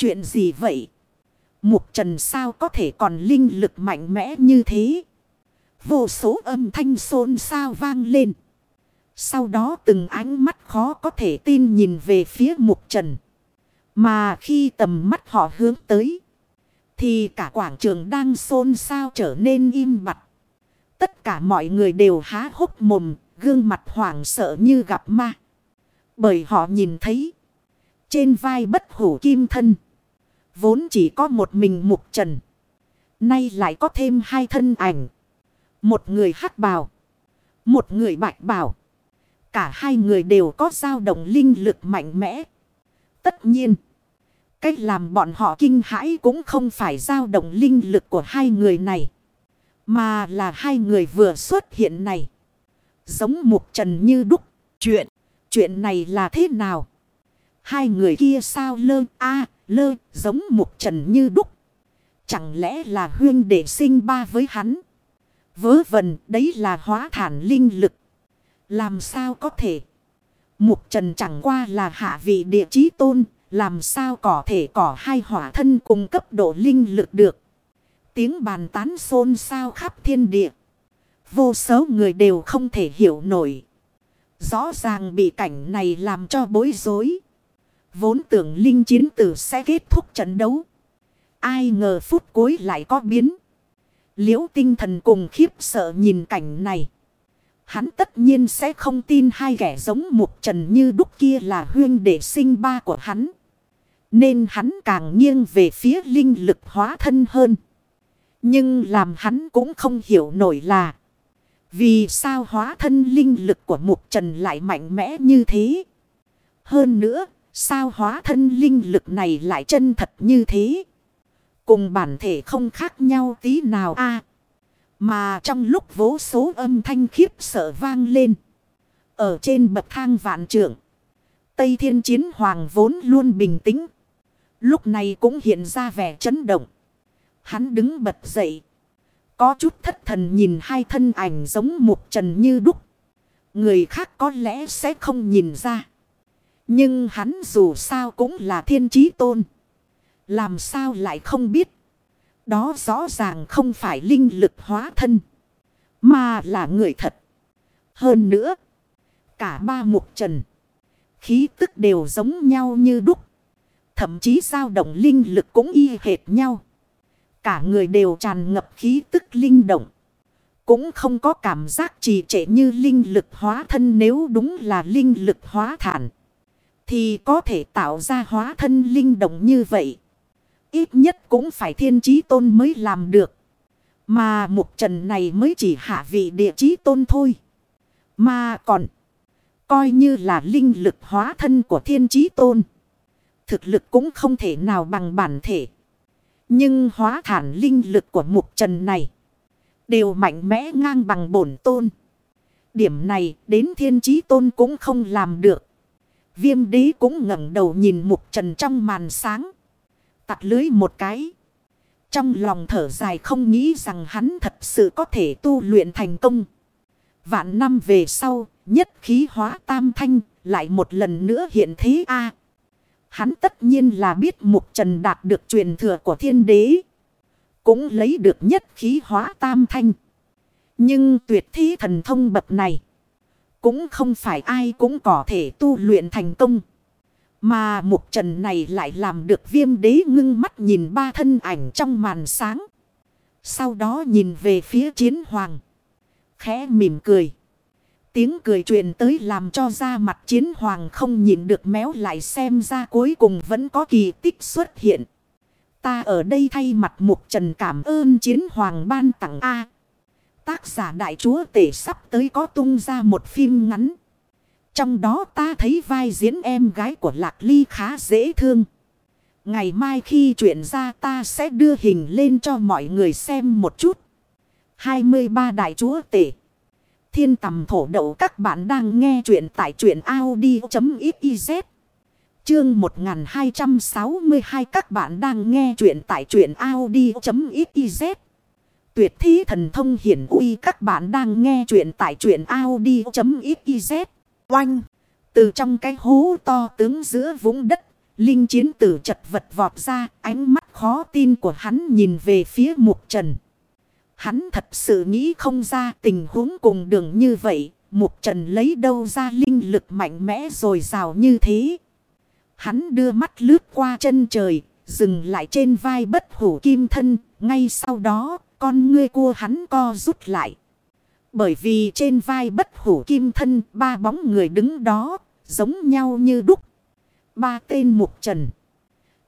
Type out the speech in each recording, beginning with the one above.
Chuyện gì vậy? Mục trần sao có thể còn linh lực mạnh mẽ như thế? Vô số âm thanh xôn xao vang lên. Sau đó từng ánh mắt khó có thể tin nhìn về phía mục trần. Mà khi tầm mắt họ hướng tới. Thì cả quảng trường đang xôn xao trở nên im bặt. Tất cả mọi người đều há hốc mồm, gương mặt hoảng sợ như gặp ma. Bởi họ nhìn thấy. Trên vai bất hủ kim thân. Vốn chỉ có một mình mục trần. Nay lại có thêm hai thân ảnh. Một người hắc bào. Một người bạch bào. Cả hai người đều có dao động linh lực mạnh mẽ. Tất nhiên. Cách làm bọn họ kinh hãi cũng không phải dao động linh lực của hai người này. Mà là hai người vừa xuất hiện này. Giống mục trần như đúc. Chuyện. Chuyện này là thế nào? Hai người kia sao lơ a lơ, giống mục trần như đúc. Chẳng lẽ là huyên đệ sinh ba với hắn? Vớ vẩn, đấy là hóa thản linh lực. Làm sao có thể? Mục trần chẳng qua là hạ vị địa chí tôn. Làm sao có thể có hai hỏa thân cùng cấp độ linh lực được? Tiếng bàn tán xôn xao khắp thiên địa. Vô số người đều không thể hiểu nổi. Rõ ràng bị cảnh này làm cho bối rối. Vốn tưởng linh chiến tử sẽ kết thúc trận đấu. Ai ngờ phút cuối lại có biến. Liễu tinh thần cùng khiếp sợ nhìn cảnh này. Hắn tất nhiên sẽ không tin hai kẻ giống mục trần như đúc kia là huyên đệ sinh ba của hắn. Nên hắn càng nghiêng về phía linh lực hóa thân hơn. Nhưng làm hắn cũng không hiểu nổi là. Vì sao hóa thân linh lực của mục trần lại mạnh mẽ như thế? Hơn nữa, sao hóa thân linh lực này lại chân thật như thế? Cùng bản thể không khác nhau tí nào a Mà trong lúc vỗ số âm thanh khiếp sợ vang lên. Ở trên bậc thang vạn trưởng. Tây thiên chiến hoàng vốn luôn bình tĩnh. Lúc này cũng hiện ra vẻ chấn động. Hắn đứng bật dậy. Có chút thất thần nhìn hai thân ảnh giống mục trần như đúc. Người khác có lẽ sẽ không nhìn ra. Nhưng hắn dù sao cũng là thiên trí tôn. Làm sao lại không biết. Đó rõ ràng không phải linh lực hóa thân. Mà là người thật. Hơn nữa. Cả ba mục trần. Khí tức đều giống nhau như đúc. Thậm chí dao động linh lực cũng y hệt nhau. Cả người đều tràn ngập khí tức linh động. Cũng không có cảm giác trì trệ như linh lực hóa thân nếu đúng là linh lực hóa thản. Thì có thể tạo ra hóa thân linh động như vậy. Ít nhất cũng phải thiên trí tôn mới làm được. Mà mục trần này mới chỉ hạ vị địa trí tôn thôi. Mà còn, coi như là linh lực hóa thân của thiên trí tôn. Thực lực cũng không thể nào bằng bản thể. Nhưng hóa thản linh lực của mục trần này. Đều mạnh mẽ ngang bằng bổn tôn. Điểm này đến thiên trí tôn cũng không làm được. Viêm đế cũng ngẩng đầu nhìn mục trần trong màn sáng. Tặt lưới một cái. Trong lòng thở dài không nghĩ rằng hắn thật sự có thể tu luyện thành công. Vạn năm về sau, nhất khí hóa tam thanh, lại một lần nữa hiện thế a Hắn tất nhiên là biết Mục Trần đạt được truyền thừa của thiên đế. Cũng lấy được nhất khí hóa tam thanh. Nhưng tuyệt thi thần thông bậc này. Cũng không phải ai cũng có thể tu luyện thành công. Mà Mục Trần này lại làm được viêm đế ngưng mắt nhìn ba thân ảnh trong màn sáng. Sau đó nhìn về phía chiến hoàng. Khẽ mỉm cười. Tiếng cười truyền tới làm cho da mặt chiến hoàng không nhìn được méo lại xem ra cuối cùng vẫn có kỳ tích xuất hiện. Ta ở đây thay mặt mục trần cảm ơn chiến hoàng ban tặng A. Tác giả đại chúa tể sắp tới có tung ra một phim ngắn. Trong đó ta thấy vai diễn em gái của Lạc Ly khá dễ thương. Ngày mai khi chuyện ra ta sẽ đưa hình lên cho mọi người xem một chút. 23 đại chúa tể. Thiên tầm thổ đậu các bạn đang nghe chuyện tại truyện Audi.xyz. Chương 1262 các bạn đang nghe chuyện tại truyện Audi.xyz. Tuyệt thí thần thông hiển uy các bạn đang nghe chuyện tại chuyện Audi.xyz. Oanh! Từ trong cái hố to tướng giữa vũng đất, Linh chiến tử chật vật vọt ra, ánh mắt khó tin của hắn nhìn về phía mục trần. Hắn thật sự nghĩ không ra tình huống cùng đường như vậy, mục trần lấy đâu ra linh lực mạnh mẽ rồi rào như thế. Hắn đưa mắt lướt qua chân trời, dừng lại trên vai bất hủ kim thân, ngay sau đó, con ngươi cua hắn co rút lại. Bởi vì trên vai bất hủ kim thân, ba bóng người đứng đó, giống nhau như đúc. Ba tên mục trần.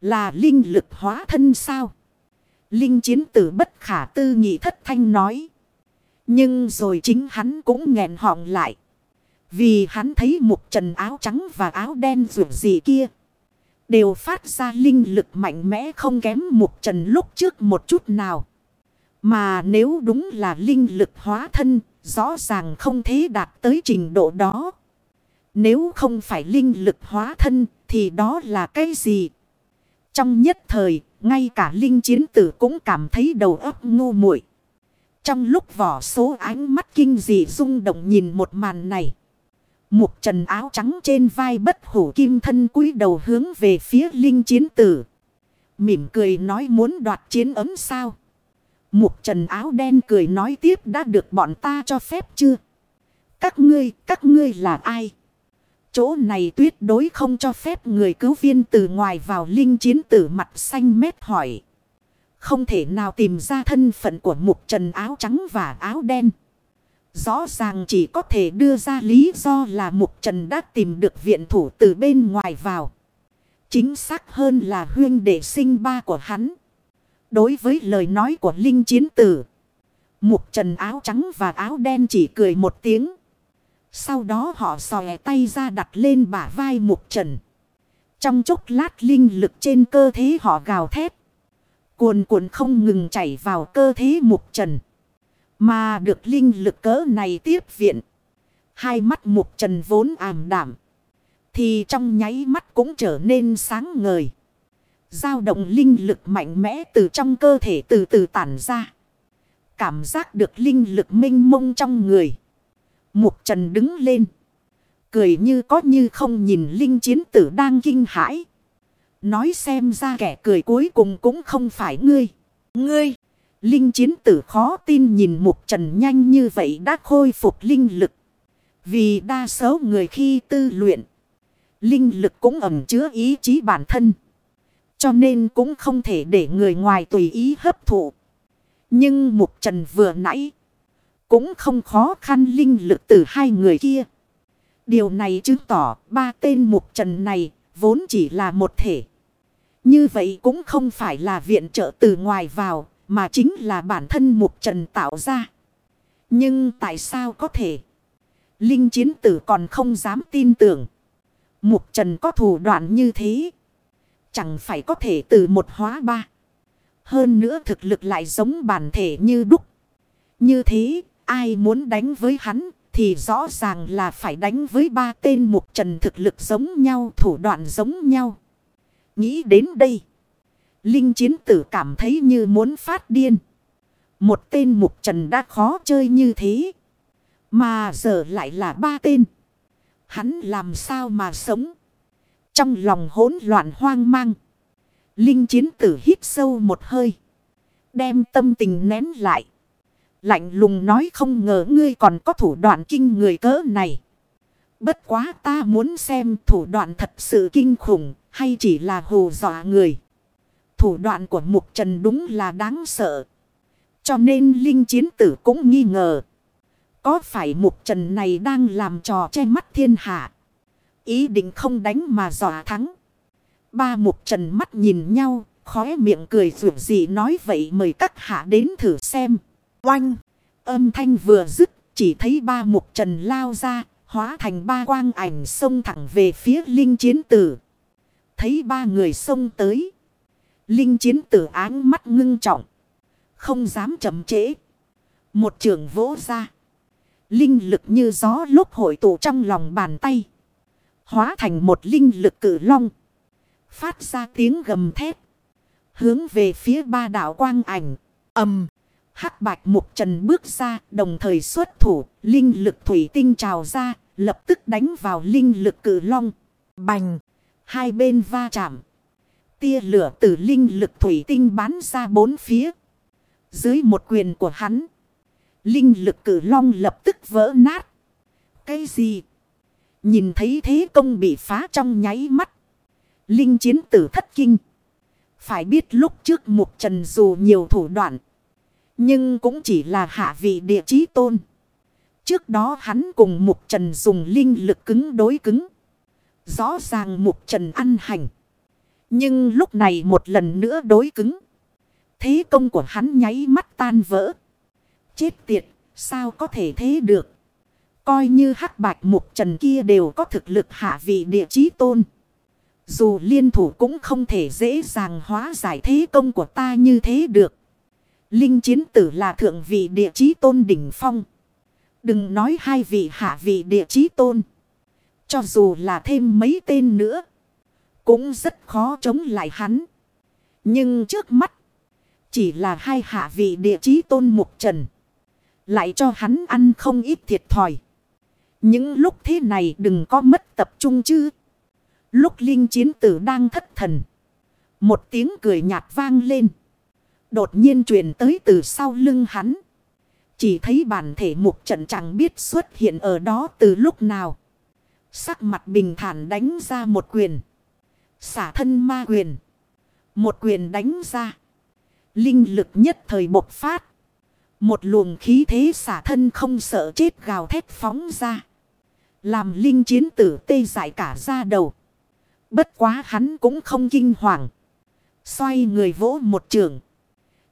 Là linh lực hóa thân sao? Linh chiến tử bất khả tư nghị thất thanh nói. Nhưng rồi chính hắn cũng nghẹn họng lại. Vì hắn thấy mục trần áo trắng và áo đen rượu gì kia. Đều phát ra linh lực mạnh mẽ không kém mục trần lúc trước một chút nào. Mà nếu đúng là linh lực hóa thân, rõ ràng không thể đạt tới trình độ đó. Nếu không phải linh lực hóa thân, thì đó là cái gì? Trong nhất thời, ngay cả linh chiến tử cũng cảm thấy đầu óc ngu muội. Trong lúc vỏ số ánh mắt kinh dị rung động nhìn một màn này. một trần áo trắng trên vai bất hủ kim thân cúi đầu hướng về phía linh chiến tử. Mỉm cười nói muốn đoạt chiến ấm sao. Mục trần áo đen cười nói tiếp đã được bọn ta cho phép chưa? Các ngươi, các ngươi là ai? Chỗ này tuyệt đối không cho phép người cứu viên từ ngoài vào linh chiến tử mặt xanh mét hỏi. Không thể nào tìm ra thân phận của mục trần áo trắng và áo đen. Rõ ràng chỉ có thể đưa ra lý do là mục trần đã tìm được viện thủ từ bên ngoài vào. Chính xác hơn là huyên đệ sinh ba của hắn. Đối với lời nói của Linh Chiến Tử. Mục trần áo trắng và áo đen chỉ cười một tiếng. Sau đó họ xòe tay ra đặt lên bả vai mục trần. Trong chốc lát linh lực trên cơ thể họ gào thét. Cuồn cuộn không ngừng chảy vào cơ thể mục trần. Mà được linh lực cỡ này tiếp viện. Hai mắt mục trần vốn ảm đảm. Thì trong nháy mắt cũng trở nên sáng ngời dao động linh lực mạnh mẽ từ trong cơ thể từ từ tản ra. Cảm giác được linh lực minh mông trong người. Mục trần đứng lên. Cười như có như không nhìn linh chiến tử đang kinh hãi. Nói xem ra kẻ cười cuối cùng cũng không phải ngươi. Ngươi. Linh chiến tử khó tin nhìn mục trần nhanh như vậy đã khôi phục linh lực. Vì đa số người khi tư luyện. Linh lực cũng ẩm chứa ý chí bản thân. Cho nên cũng không thể để người ngoài tùy ý hấp thụ. Nhưng mục trần vừa nãy. Cũng không khó khăn linh lực từ hai người kia. Điều này chứng tỏ ba tên mục trần này vốn chỉ là một thể. Như vậy cũng không phải là viện trợ từ ngoài vào, mà chính là bản thân mục trần tạo ra. Nhưng tại sao có thể? Linh chiến tử còn không dám tin tưởng. Mục trần có thủ đoạn như thế. Chẳng phải có thể từ một hóa ba. Hơn nữa thực lực lại giống bản thể như đúc. Như thế Ai muốn đánh với hắn thì rõ ràng là phải đánh với ba tên mục trần thực lực giống nhau, thủ đoạn giống nhau. Nghĩ đến đây. Linh chiến tử cảm thấy như muốn phát điên. Một tên mục trần đã khó chơi như thế. Mà giờ lại là ba tên. Hắn làm sao mà sống. Trong lòng hỗn loạn hoang mang. Linh chiến tử hít sâu một hơi. Đem tâm tình nén lại. Lạnh lùng nói không ngờ ngươi còn có thủ đoạn kinh người cỡ này. Bất quá ta muốn xem thủ đoạn thật sự kinh khủng hay chỉ là hù dọa người. Thủ đoạn của Mục Trần đúng là đáng sợ. Cho nên Linh Chiến Tử cũng nghi ngờ. Có phải Mục Trần này đang làm trò che mắt thiên hạ. Ý định không đánh mà dọa thắng. Ba Mục Trần mắt nhìn nhau, khóe miệng cười rượu gì nói vậy mời các hạ đến thử xem. Oanh! Âm thanh vừa dứt, chỉ thấy ba mục trần lao ra, hóa thành ba quang ảnh xông thẳng về phía linh chiến tử. Thấy ba người xông tới. Linh chiến tử áng mắt ngưng trọng. Không dám chậm trễ. Một trường vỗ ra. Linh lực như gió lúc hội tụ trong lòng bàn tay. Hóa thành một linh lực cử long. Phát ra tiếng gầm thét. Hướng về phía ba đảo quang ảnh. ầm hắc bạch mục trần bước ra, đồng thời xuất thủ, linh lực thủy tinh trào ra, lập tức đánh vào linh lực cử long. Bành! Hai bên va chạm. Tia lửa từ linh lực thủy tinh bắn ra bốn phía. Dưới một quyền của hắn. Linh lực cử long lập tức vỡ nát. Cái gì? Nhìn thấy thế công bị phá trong nháy mắt. Linh chiến tử thất kinh. Phải biết lúc trước mục trần dù nhiều thủ đoạn. Nhưng cũng chỉ là hạ vị địa chí tôn. Trước đó hắn cùng mục trần dùng linh lực cứng đối cứng. Rõ ràng mục trần ăn hành. Nhưng lúc này một lần nữa đối cứng. Thế công của hắn nháy mắt tan vỡ. Chết tiệt, sao có thể thế được? Coi như hắc bạch mục trần kia đều có thực lực hạ vị địa chí tôn. Dù liên thủ cũng không thể dễ dàng hóa giải thế công của ta như thế được. Linh chiến tử là thượng vị địa chí tôn đỉnh phong. Đừng nói hai vị hạ vị địa chí tôn. Cho dù là thêm mấy tên nữa. Cũng rất khó chống lại hắn. Nhưng trước mắt. Chỉ là hai hạ vị địa chí tôn mục trần. Lại cho hắn ăn không ít thiệt thòi. Những lúc thế này đừng có mất tập trung chứ. Lúc linh chiến tử đang thất thần. Một tiếng cười nhạt vang lên. Đột nhiên truyền tới từ sau lưng hắn. Chỉ thấy bản thể mục trận chẳng biết xuất hiện ở đó từ lúc nào. Sắc mặt bình thản đánh ra một quyền. Xả thân ma quyền. Một quyền đánh ra. Linh lực nhất thời bộc phát. Một luồng khí thế xả thân không sợ chết gào thét phóng ra. Làm linh chiến tử tê dại cả ra đầu. Bất quá hắn cũng không kinh hoàng. Xoay người vỗ một trường.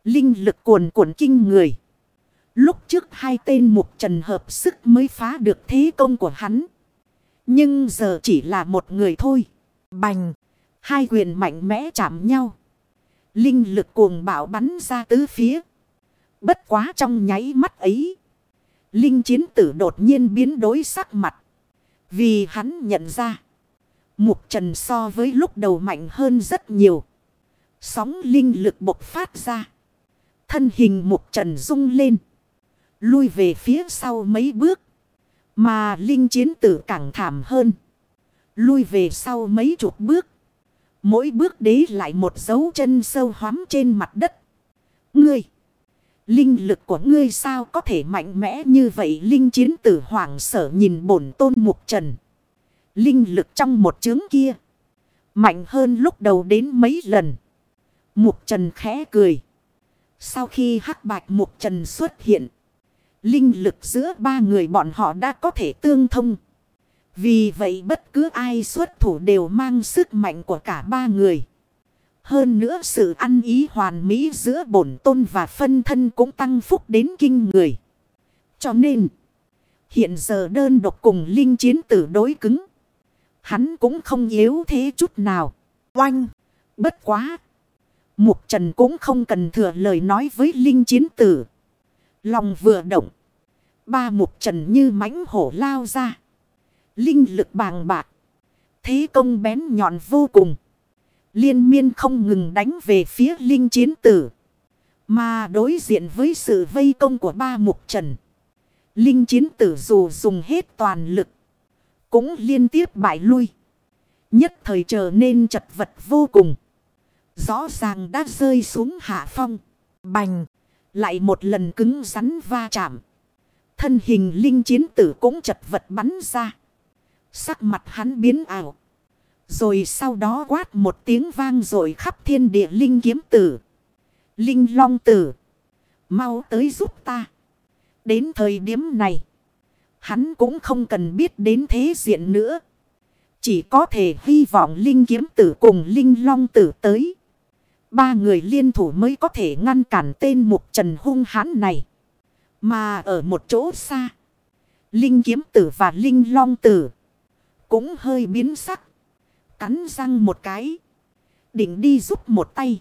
Linh lực cuồn cuộn kinh người. Lúc trước hai tên mục trần hợp sức mới phá được thế công của hắn. Nhưng giờ chỉ là một người thôi. Bành. Hai quyền mạnh mẽ chạm nhau. Linh lực cuồng bạo bắn ra tứ phía. Bất quá trong nháy mắt ấy. Linh chiến tử đột nhiên biến đổi sắc mặt. Vì hắn nhận ra. Mục trần so với lúc đầu mạnh hơn rất nhiều. Sóng linh lực bộc phát ra. Thân hình mục trần rung lên. Lui về phía sau mấy bước. Mà linh chiến tử càng thảm hơn. Lui về sau mấy chục bước. Mỗi bước đế lại một dấu chân sâu hoắm trên mặt đất. Ngươi! Linh lực của ngươi sao có thể mạnh mẽ như vậy? Linh chiến tử hoàng sở nhìn bổn tôn mục trần. Linh lực trong một chướng kia. Mạnh hơn lúc đầu đến mấy lần. Mục trần khẽ cười. Sau khi hắc bạch mục trần xuất hiện. Linh lực giữa ba người bọn họ đã có thể tương thông. Vì vậy bất cứ ai xuất thủ đều mang sức mạnh của cả ba người. Hơn nữa sự ăn ý hoàn mỹ giữa bổn tôn và phân thân cũng tăng phúc đến kinh người. Cho nên, hiện giờ đơn độc cùng linh chiến tử đối cứng. Hắn cũng không yếu thế chút nào. Oanh! Bất quá! Mục Trần cũng không cần thừa lời nói với linh chiến tử. Lòng vừa động. Ba mục trần như mãnh hổ lao ra. Linh lực bàng bạc. Thế công bén nhọn vô cùng. Liên miên không ngừng đánh về phía linh chiến tử. Mà đối diện với sự vây công của ba mục trần. Linh chiến tử dù dùng hết toàn lực. Cũng liên tiếp bại lui. Nhất thời trở nên chật vật vô cùng. Rõ ràng đã rơi xuống hạ phong. Bành. Lại một lần cứng rắn va chạm. Thân hình linh chiến tử cũng chật vật bắn ra. Sắc mặt hắn biến ảo. Rồi sau đó quát một tiếng vang rồi khắp thiên địa linh kiếm tử. Linh long tử. Mau tới giúp ta. Đến thời điểm này. Hắn cũng không cần biết đến thế diện nữa. Chỉ có thể hy vọng linh kiếm tử cùng linh long tử tới. Ba người liên thủ mới có thể ngăn cản tên mục trần hung hãn này. Mà ở một chỗ xa. Linh kiếm tử và linh long tử. Cũng hơi biến sắc. Cắn răng một cái. Định đi giúp một tay.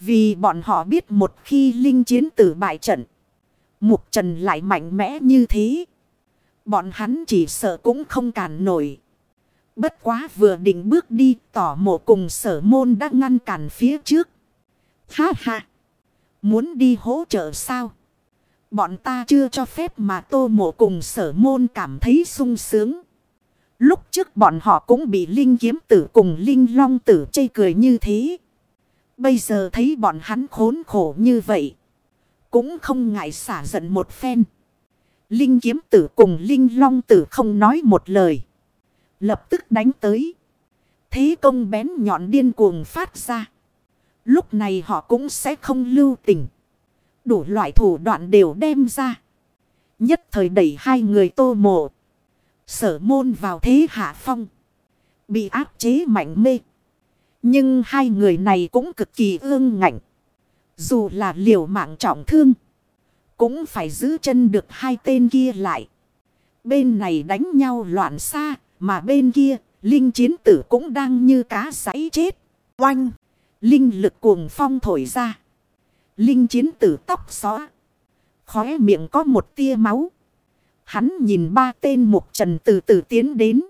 Vì bọn họ biết một khi linh chiến tử bại trận. Mục trần lại mạnh mẽ như thế. Bọn hắn chỉ sợ cũng không cản nổi. Bất quá vừa định bước đi, tỏ mộ cùng sở môn đã ngăn cản phía trước. Ha ha! Muốn đi hỗ trợ sao? Bọn ta chưa cho phép mà tô mộ cùng sở môn cảm thấy sung sướng. Lúc trước bọn họ cũng bị Linh kiếm tử cùng Linh long tử chây cười như thế. Bây giờ thấy bọn hắn khốn khổ như vậy. Cũng không ngại xả giận một phen. Linh kiếm tử cùng Linh long tử không nói một lời. Lập tức đánh tới. Thế công bén nhọn điên cuồng phát ra. Lúc này họ cũng sẽ không lưu tình. Đủ loại thủ đoạn đều đem ra. Nhất thời đẩy hai người tô mộ. Sở môn vào thế hạ phong. Bị áp chế mạnh mê. Nhưng hai người này cũng cực kỳ ương ngạnh. Dù là liều mạng trọng thương. Cũng phải giữ chân được hai tên kia lại. Bên này đánh nhau loạn xa. Mà bên kia, linh chiến tử cũng đang như cá sảy chết. Oanh! Linh lực cuồng phong thổi ra. Linh chiến tử tóc xóa. Khóe miệng có một tia máu. Hắn nhìn ba tên mục trần từ từ tiến đến.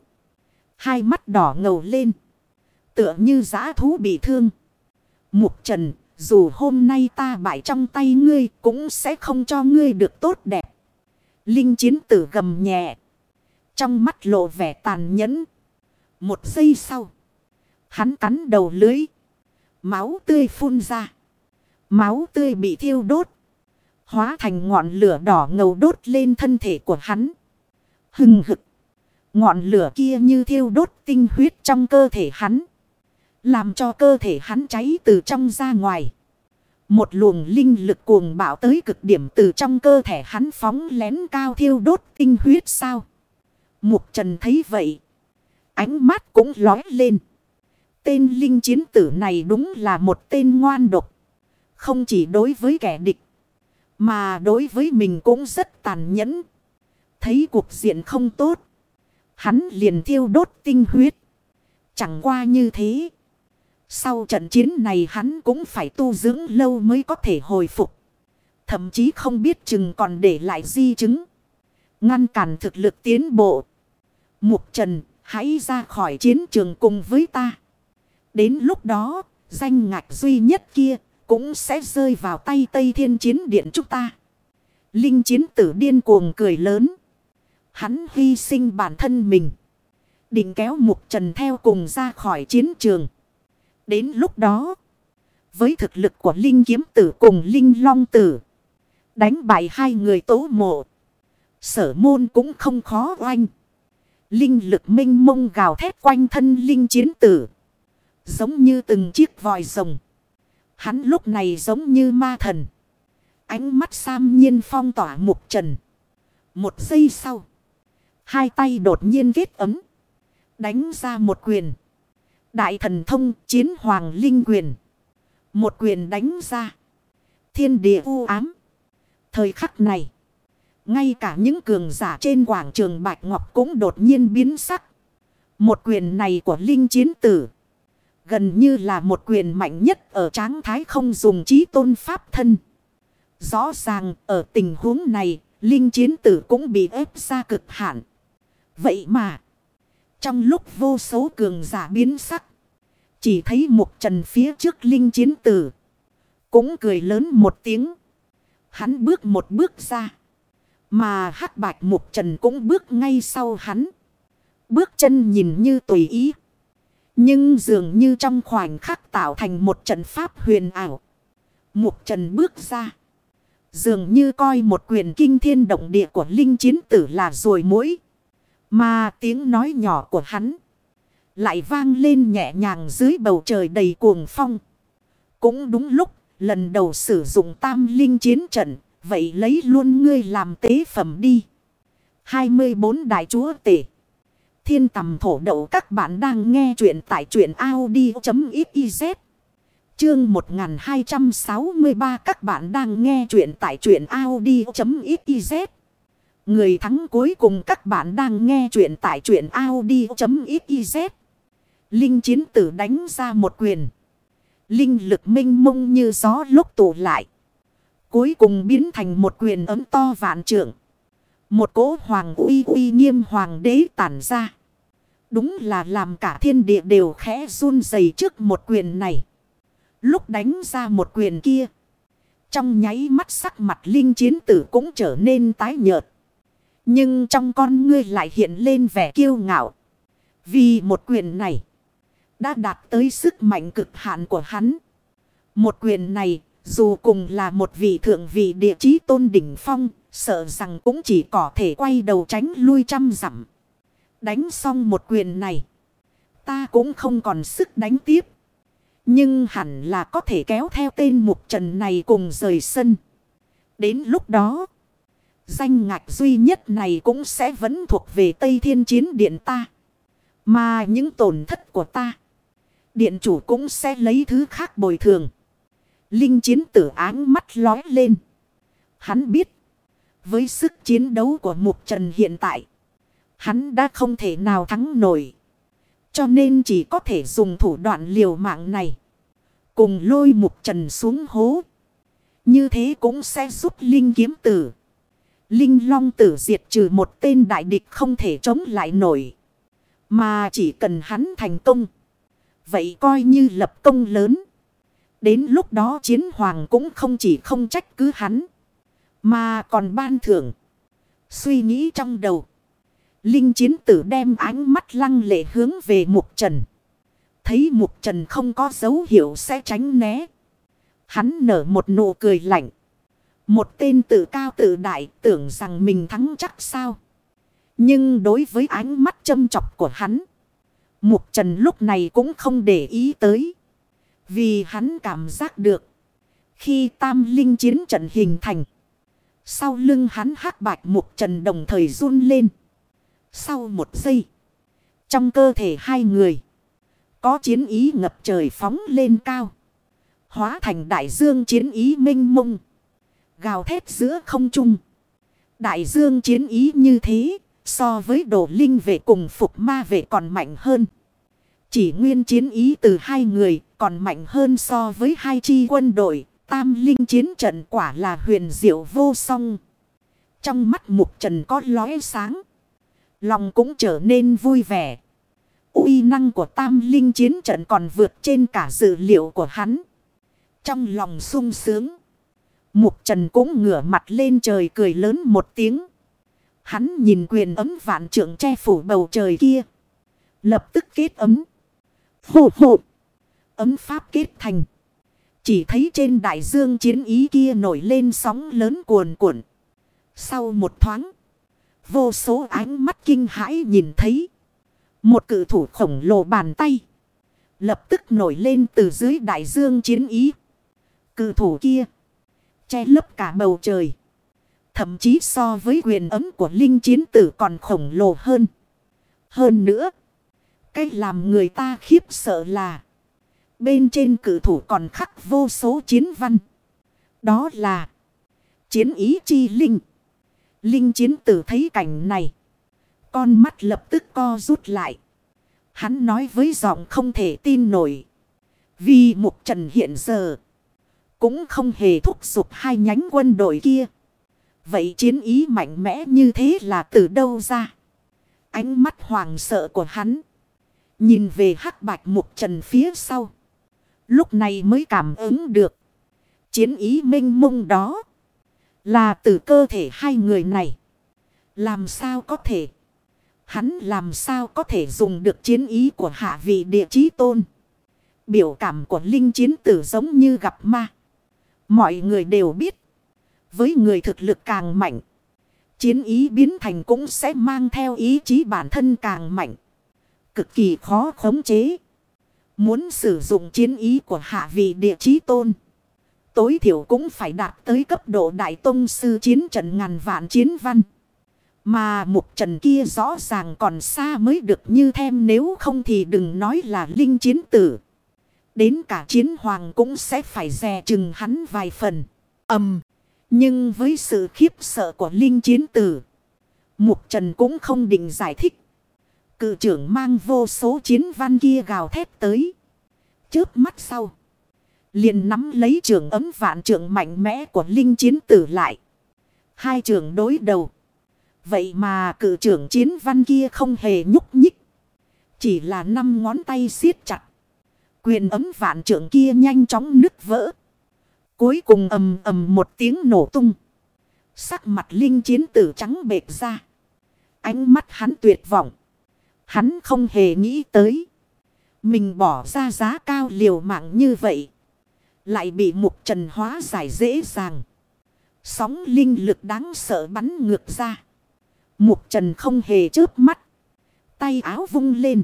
Hai mắt đỏ ngầu lên. Tựa như giã thú bị thương. Mục trần, dù hôm nay ta bại trong tay ngươi cũng sẽ không cho ngươi được tốt đẹp. Linh chiến tử gầm nhẹ. Trong mắt lộ vẻ tàn nhẫn. Một giây sau. Hắn cắn đầu lưới. Máu tươi phun ra. Máu tươi bị thiêu đốt. Hóa thành ngọn lửa đỏ ngầu đốt lên thân thể của hắn. Hừng hực. Ngọn lửa kia như thiêu đốt tinh huyết trong cơ thể hắn. Làm cho cơ thể hắn cháy từ trong ra ngoài. Một luồng linh lực cuồng bạo tới cực điểm từ trong cơ thể hắn phóng lén cao thiêu đốt tinh huyết sao. Mục trần thấy vậy. Ánh mắt cũng lói lên. Tên linh chiến tử này đúng là một tên ngoan độc. Không chỉ đối với kẻ địch. Mà đối với mình cũng rất tàn nhẫn. Thấy cuộc diện không tốt. Hắn liền thiêu đốt tinh huyết. Chẳng qua như thế. Sau trận chiến này hắn cũng phải tu dưỡng lâu mới có thể hồi phục. Thậm chí không biết chừng còn để lại di chứng. Ngăn cản thực lực tiến bộ. Mục Trần, hãy ra khỏi chiến trường cùng với ta. Đến lúc đó, danh ngạch duy nhất kia cũng sẽ rơi vào tay Tây Thiên Chiến Điện chúng ta. Linh chiến tử điên cuồng cười lớn. Hắn hy sinh bản thân mình. Định kéo Mục Trần theo cùng ra khỏi chiến trường. Đến lúc đó, với thực lực của Linh kiếm tử cùng Linh long tử, đánh bại hai người tố mộ. Sở môn cũng không khó oanh. Linh lực minh mông gào thét quanh thân linh chiến tử. Giống như từng chiếc vòi rồng. Hắn lúc này giống như ma thần. Ánh mắt sam nhiên phong tỏa mục trần. Một giây sau. Hai tay đột nhiên kết ấm. Đánh ra một quyền. Đại thần thông chiến hoàng linh quyền. Một quyền đánh ra. Thiên địa u ám. Thời khắc này. Ngay cả những cường giả trên quảng trường Bạch Ngọc cũng đột nhiên biến sắc. Một quyền này của Linh Chiến Tử. Gần như là một quyền mạnh nhất ở tráng thái không dùng trí tôn pháp thân. Rõ ràng ở tình huống này, Linh Chiến Tử cũng bị ép ra cực hạn. Vậy mà, trong lúc vô số cường giả biến sắc, chỉ thấy một trần phía trước Linh Chiến Tử. Cũng cười lớn một tiếng. Hắn bước một bước ra. Mà hắc bạch mục trần cũng bước ngay sau hắn. Bước chân nhìn như tùy ý. Nhưng dường như trong khoảnh khắc tạo thành một trận pháp huyền ảo. Mục trần bước ra. Dường như coi một quyền kinh thiên động địa của linh chiến tử là rồi mũi. Mà tiếng nói nhỏ của hắn. Lại vang lên nhẹ nhàng dưới bầu trời đầy cuồng phong. Cũng đúng lúc, lần đầu sử dụng tam linh chiến trận. Vậy lấy luôn ngươi làm tế phẩm đi. 24 đại chúa tể. Thiên tầm thổ đậu các bạn đang nghe truyện tại chuyện Audi.xyz. Chương 1263 các bạn đang nghe truyện tại chuyện Audi.xyz. Người thắng cuối cùng các bạn đang nghe truyện tại chuyện Audi.xyz. Linh chiến tử đánh ra một quyền. Linh lực minh mông như gió lúc tụ lại. Cuối cùng biến thành một quyền ấm to vạn trượng. Một cỗ hoàng uy uy nghiêm hoàng đế tản ra. Đúng là làm cả thiên địa đều khẽ run rẩy trước một quyền này. Lúc đánh ra một quyền kia. Trong nháy mắt sắc mặt linh chiến tử cũng trở nên tái nhợt. Nhưng trong con ngươi lại hiện lên vẻ kiêu ngạo. Vì một quyền này đã đạt tới sức mạnh cực hạn của hắn. Một quyền này dù cùng là một vị thượng vị địa chí tôn đỉnh phong, sợ rằng cũng chỉ có thể quay đầu tránh lui trăm dặm. Đánh xong một quyền này, ta cũng không còn sức đánh tiếp. Nhưng hẳn là có thể kéo theo tên mục trần này cùng rời sân. Đến lúc đó, danh ngạch duy nhất này cũng sẽ vẫn thuộc về Tây Thiên Chiến Điện ta. Mà những tổn thất của ta, điện chủ cũng sẽ lấy thứ khác bồi thường. Linh chiến tử áng mắt lói lên. Hắn biết, với sức chiến đấu của Mục Trần hiện tại, hắn đã không thể nào thắng nổi. Cho nên chỉ có thể dùng thủ đoạn liều mạng này. Cùng lôi Mục Trần xuống hố. Như thế cũng sẽ giúp Linh kiếm tử. Linh long tử diệt trừ một tên đại địch không thể chống lại nổi. Mà chỉ cần hắn thành công. Vậy coi như lập công lớn. Đến lúc đó chiến hoàng cũng không chỉ không trách cứ hắn. Mà còn ban thưởng. Suy nghĩ trong đầu. Linh chiến tử đem ánh mắt lăng lệ hướng về mục trần. Thấy mục trần không có dấu hiệu sẽ tránh né. Hắn nở một nụ cười lạnh. Một tên tự cao tự đại tưởng rằng mình thắng chắc sao. Nhưng đối với ánh mắt châm chọc của hắn. Mục trần lúc này cũng không để ý tới. Vì hắn cảm giác được. Khi tam linh chiến trận hình thành. Sau lưng hắn hắc bạch mục trần đồng thời run lên. Sau một giây. Trong cơ thể hai người. Có chiến ý ngập trời phóng lên cao. Hóa thành đại dương chiến ý minh mông. Gào thét giữa không trung. Đại dương chiến ý như thế. So với đồ linh về cùng phục ma về còn mạnh hơn. Chỉ nguyên chiến ý từ hai người còn mạnh hơn so với hai chi quân đội. Tam linh chiến trận quả là huyền diệu vô song. Trong mắt mục trần có lóe sáng. Lòng cũng trở nên vui vẻ. uy năng của tam linh chiến trận còn vượt trên cả dự liệu của hắn. Trong lòng sung sướng. Mục trần cũng ngửa mặt lên trời cười lớn một tiếng. Hắn nhìn quyền ấm vạn trượng che phủ bầu trời kia. Lập tức kết ấm. Hồ hù. Ấm pháp kết thành. Chỉ thấy trên đại dương chiến ý kia nổi lên sóng lớn cuồn cuộn. Sau một thoáng. Vô số ánh mắt kinh hãi nhìn thấy. Một cự thủ khổng lồ bàn tay. Lập tức nổi lên từ dưới đại dương chiến ý. cự thủ kia. Che lấp cả bầu trời. Thậm chí so với quyền ấm của linh chiến tử còn khổng lồ hơn. Hơn nữa. Cái làm người ta khiếp sợ là. Bên trên cử thủ còn khắc vô số chiến văn. Đó là. Chiến ý chi linh. Linh chiến tử thấy cảnh này. Con mắt lập tức co rút lại. Hắn nói với giọng không thể tin nổi. Vì mục trần hiện giờ. Cũng không hề thúc giục hai nhánh quân đội kia. Vậy chiến ý mạnh mẽ như thế là từ đâu ra? Ánh mắt hoàng sợ của hắn. Nhìn về hắc bạch mục trần phía sau. Lúc này mới cảm ứng được. Chiến ý minh mông đó. Là từ cơ thể hai người này. Làm sao có thể. Hắn làm sao có thể dùng được chiến ý của hạ vị địa chí tôn. Biểu cảm của linh chiến tử giống như gặp ma. Mọi người đều biết. Với người thực lực càng mạnh. Chiến ý biến thành cũng sẽ mang theo ý chí bản thân càng mạnh. Cực kỳ khó khống chế. Muốn sử dụng chiến ý của hạ vị địa chí tôn. Tối thiểu cũng phải đạt tới cấp độ đại tông sư chiến trận ngàn vạn chiến văn. Mà mục trần kia rõ ràng còn xa mới được như thêm nếu không thì đừng nói là linh chiến tử. Đến cả chiến hoàng cũng sẽ phải dè chừng hắn vài phần. ầm Nhưng với sự khiếp sợ của linh chiến tử. Mục trần cũng không định giải thích. Cự trưởng mang vô số chiến văn kia gào thét tới. Chớp mắt sau. Liền nắm lấy trường ấm vạn trường mạnh mẽ của linh chiến tử lại. Hai trường đối đầu. Vậy mà cự trưởng chiến văn kia không hề nhúc nhích. Chỉ là năm ngón tay siết chặt. Quyền ấm vạn trưởng kia nhanh chóng nứt vỡ. Cuối cùng ầm ầm một tiếng nổ tung. Sắc mặt linh chiến tử trắng bệt ra. Ánh mắt hắn tuyệt vọng. Hắn không hề nghĩ tới. Mình bỏ ra giá cao liều mạng như vậy. Lại bị mục trần hóa giải dễ dàng. Sóng linh lực đáng sợ bắn ngược ra. Mục trần không hề chớp mắt. Tay áo vung lên.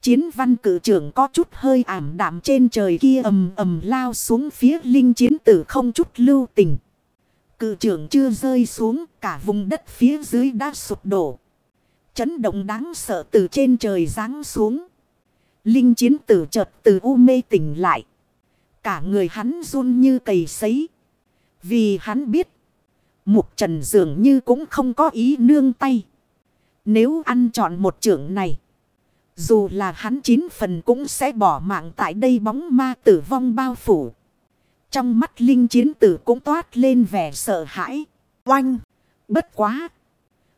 Chiến văn cử trưởng có chút hơi ảm đạm trên trời kia ầm ầm lao xuống phía linh chiến tử không chút lưu tình. Cự trưởng chưa rơi xuống, cả vùng đất phía dưới đã sụp đổ. Chấn động đáng sợ từ trên trời giáng xuống. Linh chiến tử chợt từ u mê tỉnh lại. Cả người hắn run như cầy sấy. Vì hắn biết. Mục trần dường như cũng không có ý nương tay. Nếu ăn chọn một trưởng này. Dù là hắn chín phần cũng sẽ bỏ mạng tại đây bóng ma tử vong bao phủ. Trong mắt linh chiến tử cũng toát lên vẻ sợ hãi. Oanh! Bất quá!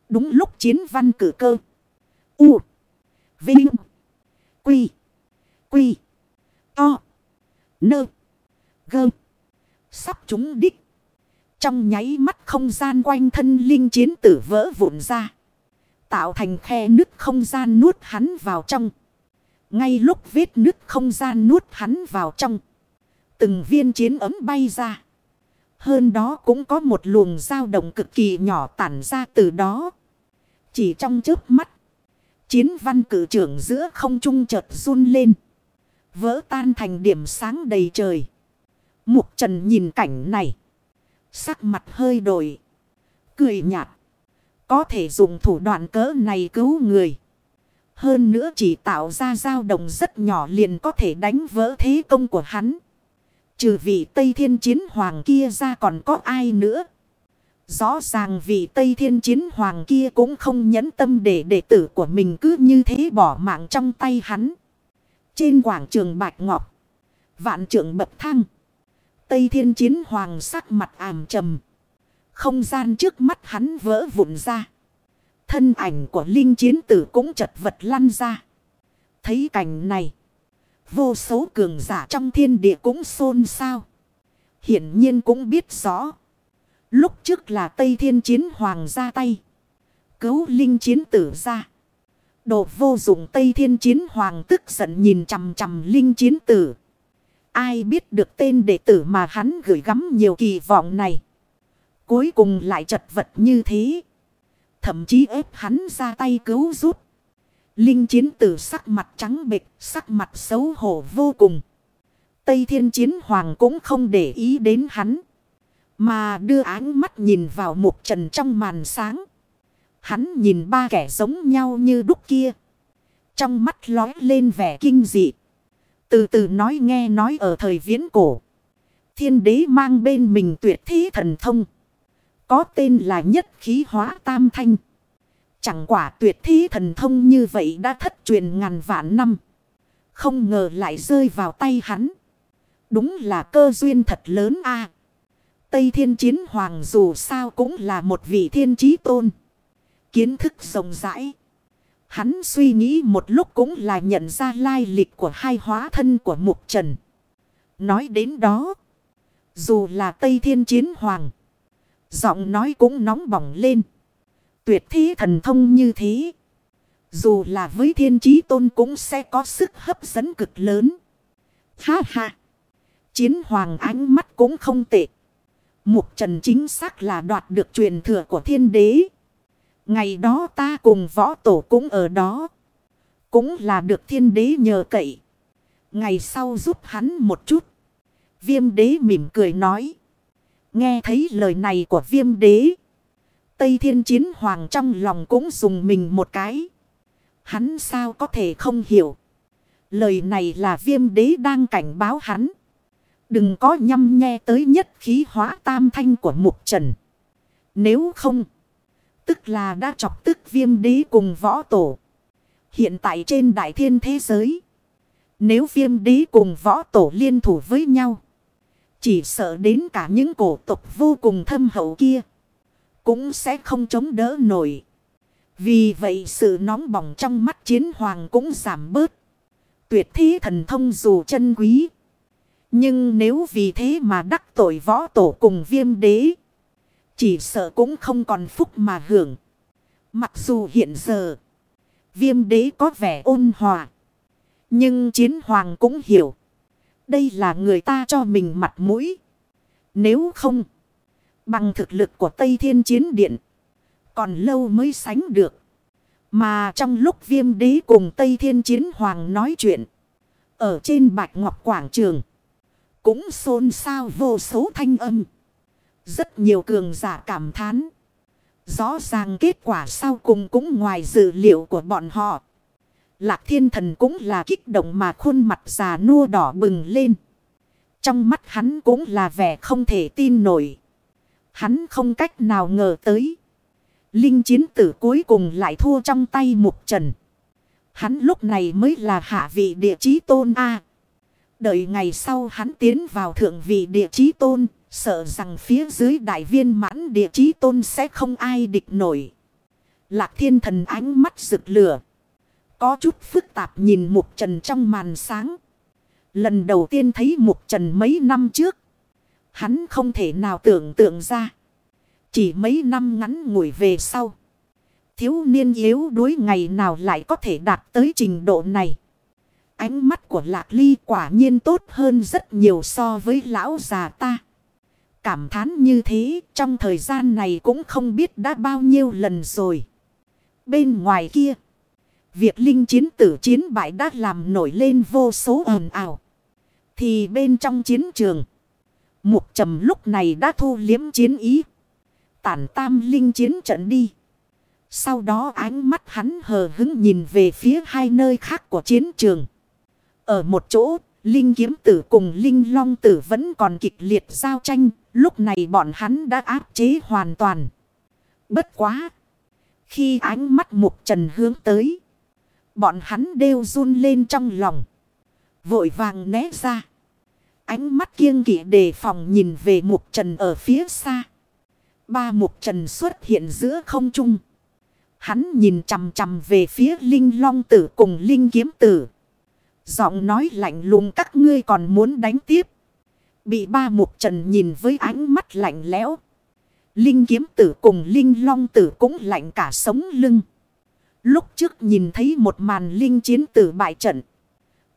Đúng lúc chiến văn cử cơ. U! Vinh! Quy! Quy! To! Nơ! Gơ! Sắp chúng đích. Trong nháy mắt không gian quanh thân linh chiến tử vỡ vụn ra. Tạo thành khe nứt không gian nuốt hắn vào trong. Ngay lúc vết nứt không gian nuốt hắn vào trong. Từng viên chiến ấm bay ra. Hơn đó cũng có một luồng dao động cực kỳ nhỏ tản ra từ đó. Chỉ trong chớp mắt. Chiến văn cử trưởng giữa không trung chợt run lên. Vỡ tan thành điểm sáng đầy trời. Mục trần nhìn cảnh này. Sắc mặt hơi đổi. Cười nhạt. Có thể dùng thủ đoạn cỡ này cứu người. Hơn nữa chỉ tạo ra dao động rất nhỏ liền có thể đánh vỡ thế công của hắn. Trừ vị Tây Thiên Chiến Hoàng kia ra còn có ai nữa. Rõ ràng vị Tây Thiên Chiến Hoàng kia cũng không nhẫn tâm để đệ tử của mình cứ như thế bỏ mạng trong tay hắn. Trên quảng trường Bạch Ngọc. Vạn trưởng bậc thang. Tây Thiên Chiến Hoàng sắc mặt ảm trầm. Không gian trước mắt hắn vỡ vụn ra. Thân ảnh của Linh Chiến Tử cũng chật vật lăn ra. Thấy cảnh này. Vô số cường giả trong thiên địa cũng xôn xao. Hiển nhiên cũng biết rõ. Lúc trước là Tây Thiên Chiến Hoàng ra tay. Cứu Linh Chiến Tử ra. Đồ vô dụng Tây Thiên Chiến Hoàng tức giận nhìn chằm chằm Linh Chiến Tử. Ai biết được tên đệ tử mà hắn gửi gắm nhiều kỳ vọng này. Cuối cùng lại chật vật như thế. Thậm chí ép hắn ra tay cứu giúp. Linh chiến tử sắc mặt trắng bệch, sắc mặt xấu hổ vô cùng. Tây thiên chiến hoàng cũng không để ý đến hắn. Mà đưa ánh mắt nhìn vào một trần trong màn sáng. Hắn nhìn ba kẻ giống nhau như đúc kia. Trong mắt lói lên vẻ kinh dị. Từ từ nói nghe nói ở thời viễn cổ. Thiên đế mang bên mình tuyệt thế thần thông. Có tên là nhất khí hóa tam thanh. Chẳng quả tuyệt thế thần thông như vậy đã thất truyền ngàn vạn năm. Không ngờ lại rơi vào tay hắn. Đúng là cơ duyên thật lớn a. Tây thiên chiến hoàng dù sao cũng là một vị thiên trí tôn. Kiến thức rộng rãi. Hắn suy nghĩ một lúc cũng là nhận ra lai lịch của hai hóa thân của mục trần. Nói đến đó. Dù là Tây thiên chiến hoàng. Giọng nói cũng nóng bỏng lên. Tuyệt thế thần thông như thế. Dù là với thiên trí tôn cũng sẽ có sức hấp dẫn cực lớn. Ha ha. Chiến hoàng ánh mắt cũng không tệ. Mục trần chính xác là đoạt được truyền thừa của thiên đế. Ngày đó ta cùng võ tổ cũng ở đó. Cũng là được thiên đế nhờ cậy. Ngày sau giúp hắn một chút. Viêm đế mỉm cười nói. Nghe thấy lời này của viêm đế. Tây thiên chiến hoàng trong lòng cũng dùng mình một cái. Hắn sao có thể không hiểu. Lời này là viêm đế đang cảnh báo hắn. Đừng có nhăm nhe tới nhất khí hóa tam thanh của mục trần. Nếu không. Tức là đã chọc tức viêm đế cùng võ tổ. Hiện tại trên đại thiên thế giới. Nếu viêm đế cùng võ tổ liên thủ với nhau. Chỉ sợ đến cả những cổ tộc vô cùng thâm hậu kia. Cũng sẽ không chống đỡ nổi. Vì vậy sự nóng bỏng trong mắt chiến hoàng cũng giảm bớt. Tuyệt thế thần thông dù chân quý. Nhưng nếu vì thế mà đắc tội võ tổ cùng viêm đế. Chỉ sợ cũng không còn phúc mà hưởng. Mặc dù hiện giờ. Viêm đế có vẻ ôn hòa. Nhưng chiến hoàng cũng hiểu. Đây là người ta cho mình mặt mũi. Nếu không. Bằng thực lực của Tây Thiên Chiến Điện. Còn lâu mới sánh được. Mà trong lúc viêm đế cùng Tây Thiên Chiến Hoàng nói chuyện. Ở trên Bạch Ngọc Quảng Trường. Cũng xôn xao vô số thanh âm. Rất nhiều cường giả cảm thán. Rõ ràng kết quả sau cùng cũng ngoài dự liệu của bọn họ. Lạc thiên thần cũng là kích động mà khuôn mặt già nua đỏ bừng lên. Trong mắt hắn cũng là vẻ không thể tin nổi. Hắn không cách nào ngờ tới. Linh chiến tử cuối cùng lại thua trong tay mục trần. Hắn lúc này mới là hạ vị địa chí tôn A. Đợi ngày sau hắn tiến vào thượng vị địa chí tôn. Sợ rằng phía dưới đại viên mãn địa chí tôn sẽ không ai địch nổi. Lạc thiên thần ánh mắt rực lửa. Có chút phức tạp nhìn mục trần trong màn sáng. Lần đầu tiên thấy mục trần mấy năm trước. Hắn không thể nào tưởng tượng ra. Chỉ mấy năm ngắn ngủi về sau. Thiếu niên yếu đuối ngày nào lại có thể đạt tới trình độ này. Ánh mắt của lạc ly quả nhiên tốt hơn rất nhiều so với lão già ta. Cảm thán như thế trong thời gian này cũng không biết đã bao nhiêu lần rồi. Bên ngoài kia. Việc linh chiến tử chiến bại đã làm nổi lên vô số ồn ào. Thì bên trong chiến trường. Mục trầm lúc này đã thu liếm chiến ý. Tản tam linh chiến trận đi. Sau đó ánh mắt hắn hờ hứng nhìn về phía hai nơi khác của chiến trường. Ở một chỗ, Linh kiếm tử cùng Linh long tử vẫn còn kịch liệt giao tranh. Lúc này bọn hắn đã áp chế hoàn toàn. Bất quá. Khi ánh mắt mục trần hướng tới. Bọn hắn đều run lên trong lòng. Vội vàng né ra. Ánh mắt kiêng kỵ đề phòng nhìn về mục trần ở phía xa. Ba mục trần xuất hiện giữa không trung. Hắn nhìn chằm chằm về phía linh long tử cùng linh kiếm tử. Giọng nói lạnh lùng, các ngươi còn muốn đánh tiếp. Bị ba mục trần nhìn với ánh mắt lạnh lẽo. Linh kiếm tử cùng linh long tử cũng lạnh cả sống lưng. Lúc trước nhìn thấy một màn linh chiến tử bại trận.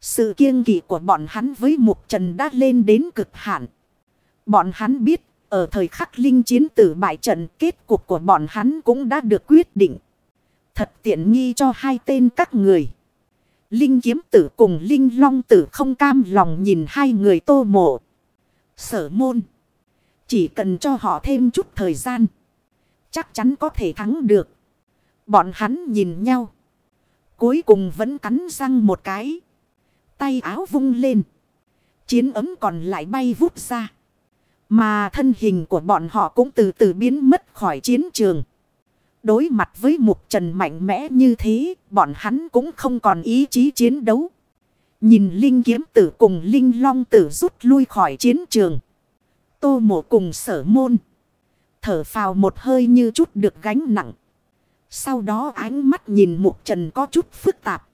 Sự kiêng kỵ của bọn hắn với mục trần đã lên đến cực hạn. Bọn hắn biết, ở thời khắc linh chiến tử bại trận, kết cục của bọn hắn cũng đã được quyết định. Thật tiện nghi cho hai tên các người. Linh kiếm tử cùng Linh long tử không cam lòng nhìn hai người tô mộ. Sở môn. Chỉ cần cho họ thêm chút thời gian. Chắc chắn có thể thắng được. Bọn hắn nhìn nhau. Cuối cùng vẫn cắn răng một cái. Tay áo vung lên. Chiến ấm còn lại bay vút ra. Mà thân hình của bọn họ cũng từ từ biến mất khỏi chiến trường. Đối mặt với mục trần mạnh mẽ như thế, bọn hắn cũng không còn ý chí chiến đấu. Nhìn Linh kiếm tử cùng Linh long tử rút lui khỏi chiến trường. Tô mộ cùng sở môn. Thở phào một hơi như chút được gánh nặng. Sau đó ánh mắt nhìn mục trần có chút phức tạp.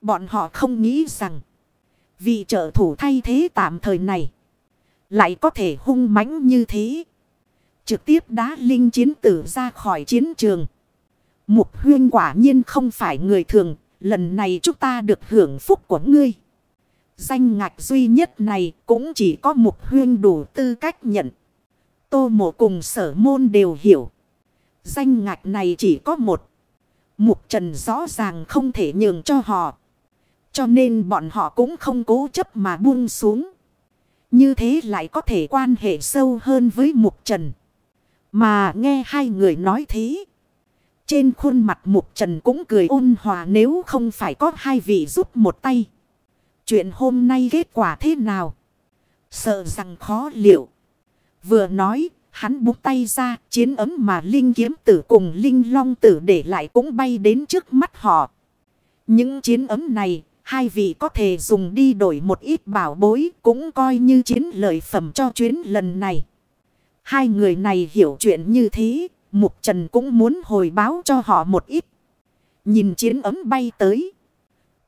Bọn họ không nghĩ rằng. Vị trợ thủ thay thế tạm thời này. Lại có thể hung mãnh như thế. Trực tiếp đá linh chiến tử ra khỏi chiến trường. Mục huyên quả nhiên không phải người thường. Lần này chúng ta được hưởng phúc của ngươi. Danh ngạch duy nhất này cũng chỉ có mục huyên đủ tư cách nhận. Tô mộ cùng sở môn đều hiểu. Danh ngạch này chỉ có một. Mục trần rõ ràng không thể nhường cho họ. Cho nên bọn họ cũng không cố chấp mà buông xuống. Như thế lại có thể quan hệ sâu hơn với mục trần. Mà nghe hai người nói thế. Trên khuôn mặt mục trần cũng cười ôn hòa nếu không phải có hai vị giúp một tay. Chuyện hôm nay kết quả thế nào? Sợ rằng khó liệu. Vừa nói, hắn búng tay ra, chiến ấm mà Linh kiếm tử cùng Linh long tử để lại cũng bay đến trước mắt họ. Những chiến ấm này, hai vị có thể dùng đi đổi một ít bảo bối cũng coi như chiến lợi phẩm cho chuyến lần này. Hai người này hiểu chuyện như thế, Mục Trần cũng muốn hồi báo cho họ một ít. Nhìn chiến ấm bay tới.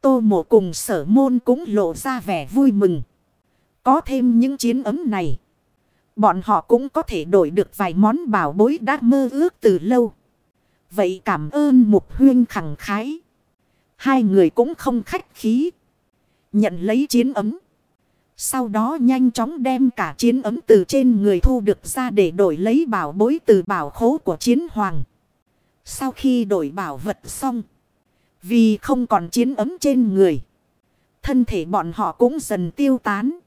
Tô mộ cùng sở môn cũng lộ ra vẻ vui mừng. Có thêm những chiến ấm này. Bọn họ cũng có thể đổi được vài món bảo bối đã mơ ước từ lâu. Vậy cảm ơn Mục Huyên khẳng khái. Hai người cũng không khách khí. Nhận lấy chiến ấm. Sau đó nhanh chóng đem cả chiến ấm từ trên người thu được ra để đổi lấy bảo bối từ bảo khố của chiến hoàng. Sau khi đổi bảo vật xong. Vì không còn chiến ấm trên người. Thân thể bọn họ cũng dần tiêu tán.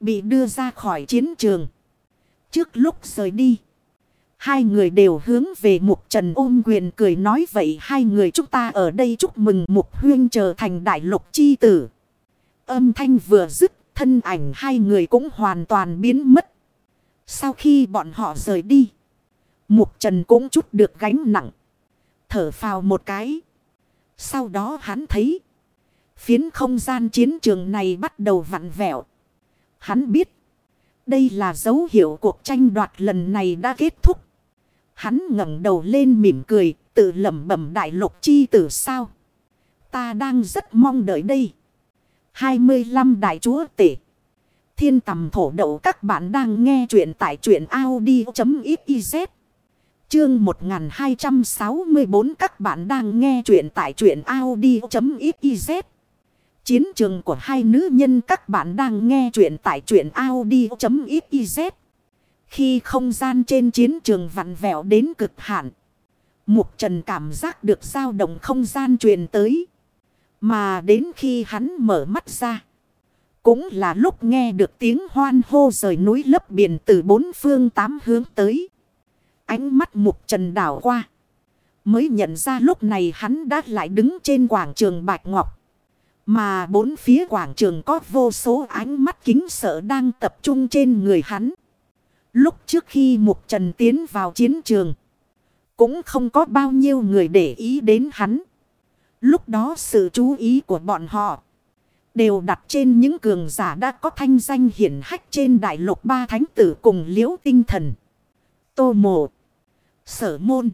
Bị đưa ra khỏi chiến trường. Trước lúc rời đi. Hai người đều hướng về Mục Trần ôm quyền cười nói, vậy hai người chúng ta ở đây chúc mừng Mục Huyên trở thành đại lục chi tử. Âm thanh vừa dứt thân ảnh hai người cũng hoàn toàn biến mất. Sau khi bọn họ rời đi. Mục Trần cũng chút được gánh nặng. Thở phào một cái. Sau đó hắn thấy. Phiến không gian chiến trường này bắt đầu vặn vẹo. Hắn biết. Đây là dấu hiệu cuộc tranh đoạt lần này đã kết thúc. Hắn ngẩng đầu lên mỉm cười. Tự lẩm bẩm đại lục chi tử sao. Ta đang rất mong đợi đây. 25 đại chúa tể. Thiên tầm thổ đậu các bạn đang nghe chuyện tại truyện Audi.xyz. Chương 1264 các bạn đang nghe chuyện tại truyện Audi.xyz. Chiến trường của hai nữ nhân các bạn đang nghe chuyện tại truyện Audi.xyz. Khi không gian trên chiến trường vặn vẹo đến cực hạn. Mục Trần cảm giác được dao động không gian truyền tới. Mà đến khi hắn mở mắt ra. Cũng là lúc nghe được tiếng hoan hô rời núi lấp biển từ bốn phương tám hướng tới. Ánh mắt mục trần đảo qua. Mới nhận ra lúc này hắn đã lại đứng trên quảng trường Bạch Ngọc. Mà bốn phía quảng trường có vô số ánh mắt kính sợ đang tập trung trên người hắn. Lúc trước khi Mục Trần tiến vào chiến trường. Cũng không có bao nhiêu người để ý đến hắn. Lúc đó sự chú ý của bọn họ. Đều đặt trên những cường giả đã có thanh danh hiển hách trên đại lục ba thánh tử cùng liễu tinh thần. Tô mộ. Sở môn.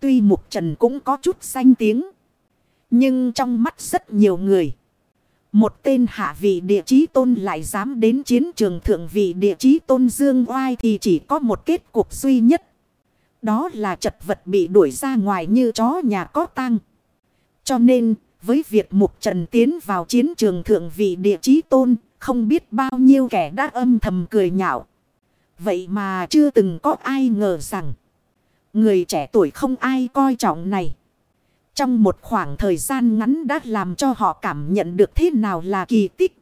Tuy Mục Trần cũng có chút danh tiếng. Nhưng trong mắt rất nhiều người. Một tên hạ vị địa chí tôn lại dám đến chiến trường thượng vị địa chí tôn Dương Oai thì chỉ có một kết cục duy nhất. Đó là chật vật bị đuổi ra ngoài như chó nhà có tăng. Cho nên, với việc Mục Trần tiến vào chiến trường thượng vị địa chí tôn, không biết bao nhiêu kẻ đã âm thầm cười nhạo. Vậy mà chưa từng có ai ngờ rằng, người trẻ tuổi không ai coi trọng này. Trong một khoảng thời gian ngắn đã làm cho họ cảm nhận được thế nào là kỳ tích.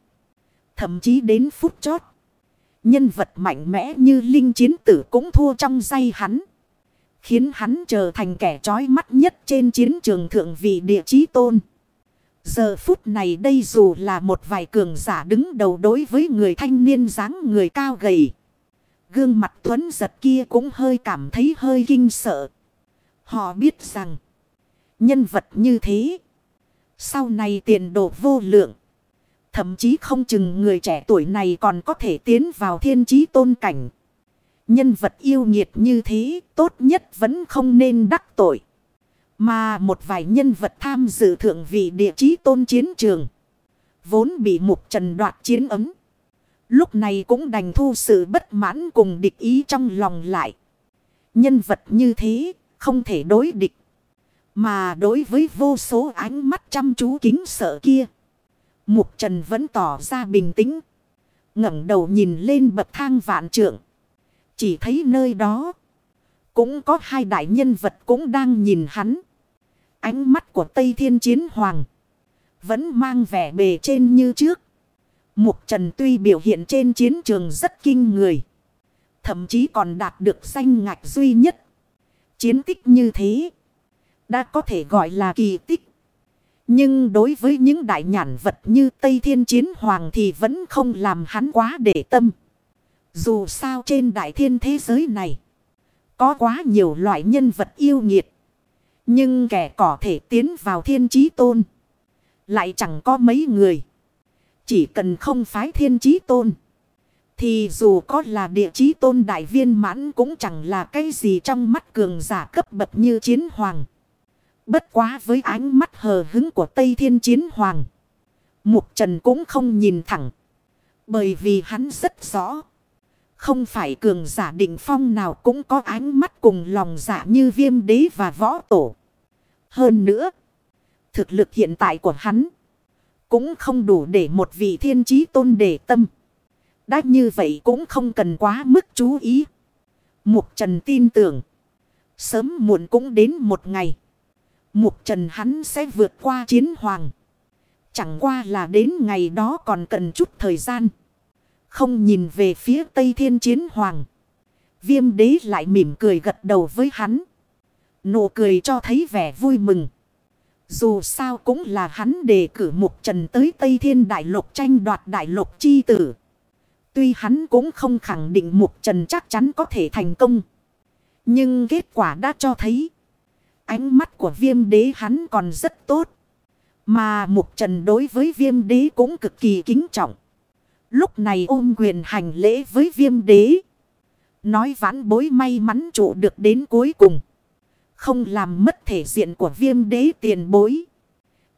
Thậm chí đến phút chót. Nhân vật mạnh mẽ như linh chiến tử cũng thua trong tay hắn. Khiến hắn trở thành kẻ trói mắt nhất trên chiến trường thượng vị địa chí tôn. Giờ phút này đây dù là một vài cường giả đứng đầu đối với người thanh niên dáng người cao gầy. Gương mặt tuấn giật kia cũng hơi cảm thấy hơi kinh sợ. Họ biết rằng. Nhân vật như thế. Sau này tiền đồ vô lượng. Thậm chí không chừng người trẻ tuổi này còn có thể tiến vào thiên trí tôn cảnh. Nhân vật yêu nghiệt như thế, tốt nhất vẫn không nên đắc tội. Mà một vài nhân vật tham dự thượng vị địa chí tôn chiến trường. Vốn bị mục trần đoạt chiến ấm. Lúc này cũng đành thu sự bất mãn cùng địch ý trong lòng lại. Nhân vật như thế, không thể đối địch. Mà đối với vô số ánh mắt chăm chú kính sợ kia. Mục trần vẫn tỏ ra bình tĩnh. ngẩng đầu nhìn lên bậc thang vạn trượng. Chỉ thấy nơi đó. Cũng có hai đại nhân vật cũng đang nhìn hắn. Ánh mắt của Tây Thiên Chiến Hoàng. Vẫn mang vẻ bề trên như trước. Mục Trần tuy biểu hiện trên chiến trường rất kinh người. Thậm chí còn đạt được danh ngạch duy nhất. Chiến tích như thế. Đã có thể gọi là kỳ tích. Nhưng đối với những đại nhãn vật như Tây Thiên Chiến Hoàng thì vẫn không làm hắn quá để tâm. Dù sao trên đại thiên thế giới này. Có quá nhiều loại nhân vật yêu nghiệt. Nhưng kẻ có thể tiến vào thiên trí tôn. Lại chẳng có mấy người. Chỉ cần không phái thiên trí tôn. Thì dù có là địa trí tôn đại viên mãn cũng chẳng là cái gì trong mắt cường giả cấp bậc như chiến hoàng. Bất quá với ánh mắt hờ hứng của Tây Thiên Chiến Hoàng. Mục Trần cũng không nhìn thẳng. Bởi vì hắn rất rõ. Không phải cường giả định phong nào cũng có ánh mắt cùng lòng dạ như viêm đế và võ tổ. Hơn nữa. Thực lực hiện tại của hắn. Cũng không đủ để một vị thiên trí tôn để tâm. Đã như vậy cũng không cần quá mức chú ý. Mục Trần tin tưởng. Sớm muộn cũng đến một ngày. Mục Trần hắn sẽ vượt qua chiến hoàng. Chẳng qua là đến ngày đó còn cần chút thời gian. Không nhìn về phía Tây Thiên Chiến Hoàng. Viêm đế lại mỉm cười gật đầu với hắn. Nụ cười cho thấy vẻ vui mừng. Dù sao cũng là hắn đề cử Mục Trần tới Tây Thiên Đại Lục tranh đoạt Đại Lục chi tử. Tuy hắn cũng không khẳng định Mục Trần chắc chắn có thể thành công. Nhưng kết quả đã cho thấy. Ánh mắt của viêm đế hắn còn rất tốt. Mà Mục Trần đối với viêm đế cũng cực kỳ kính trọng. Lúc này ôm quyền hành lễ với viêm đế. Nói vãn bối may mắn trụ được đến cuối cùng. Không làm mất thể diện của viêm đế tiền bối.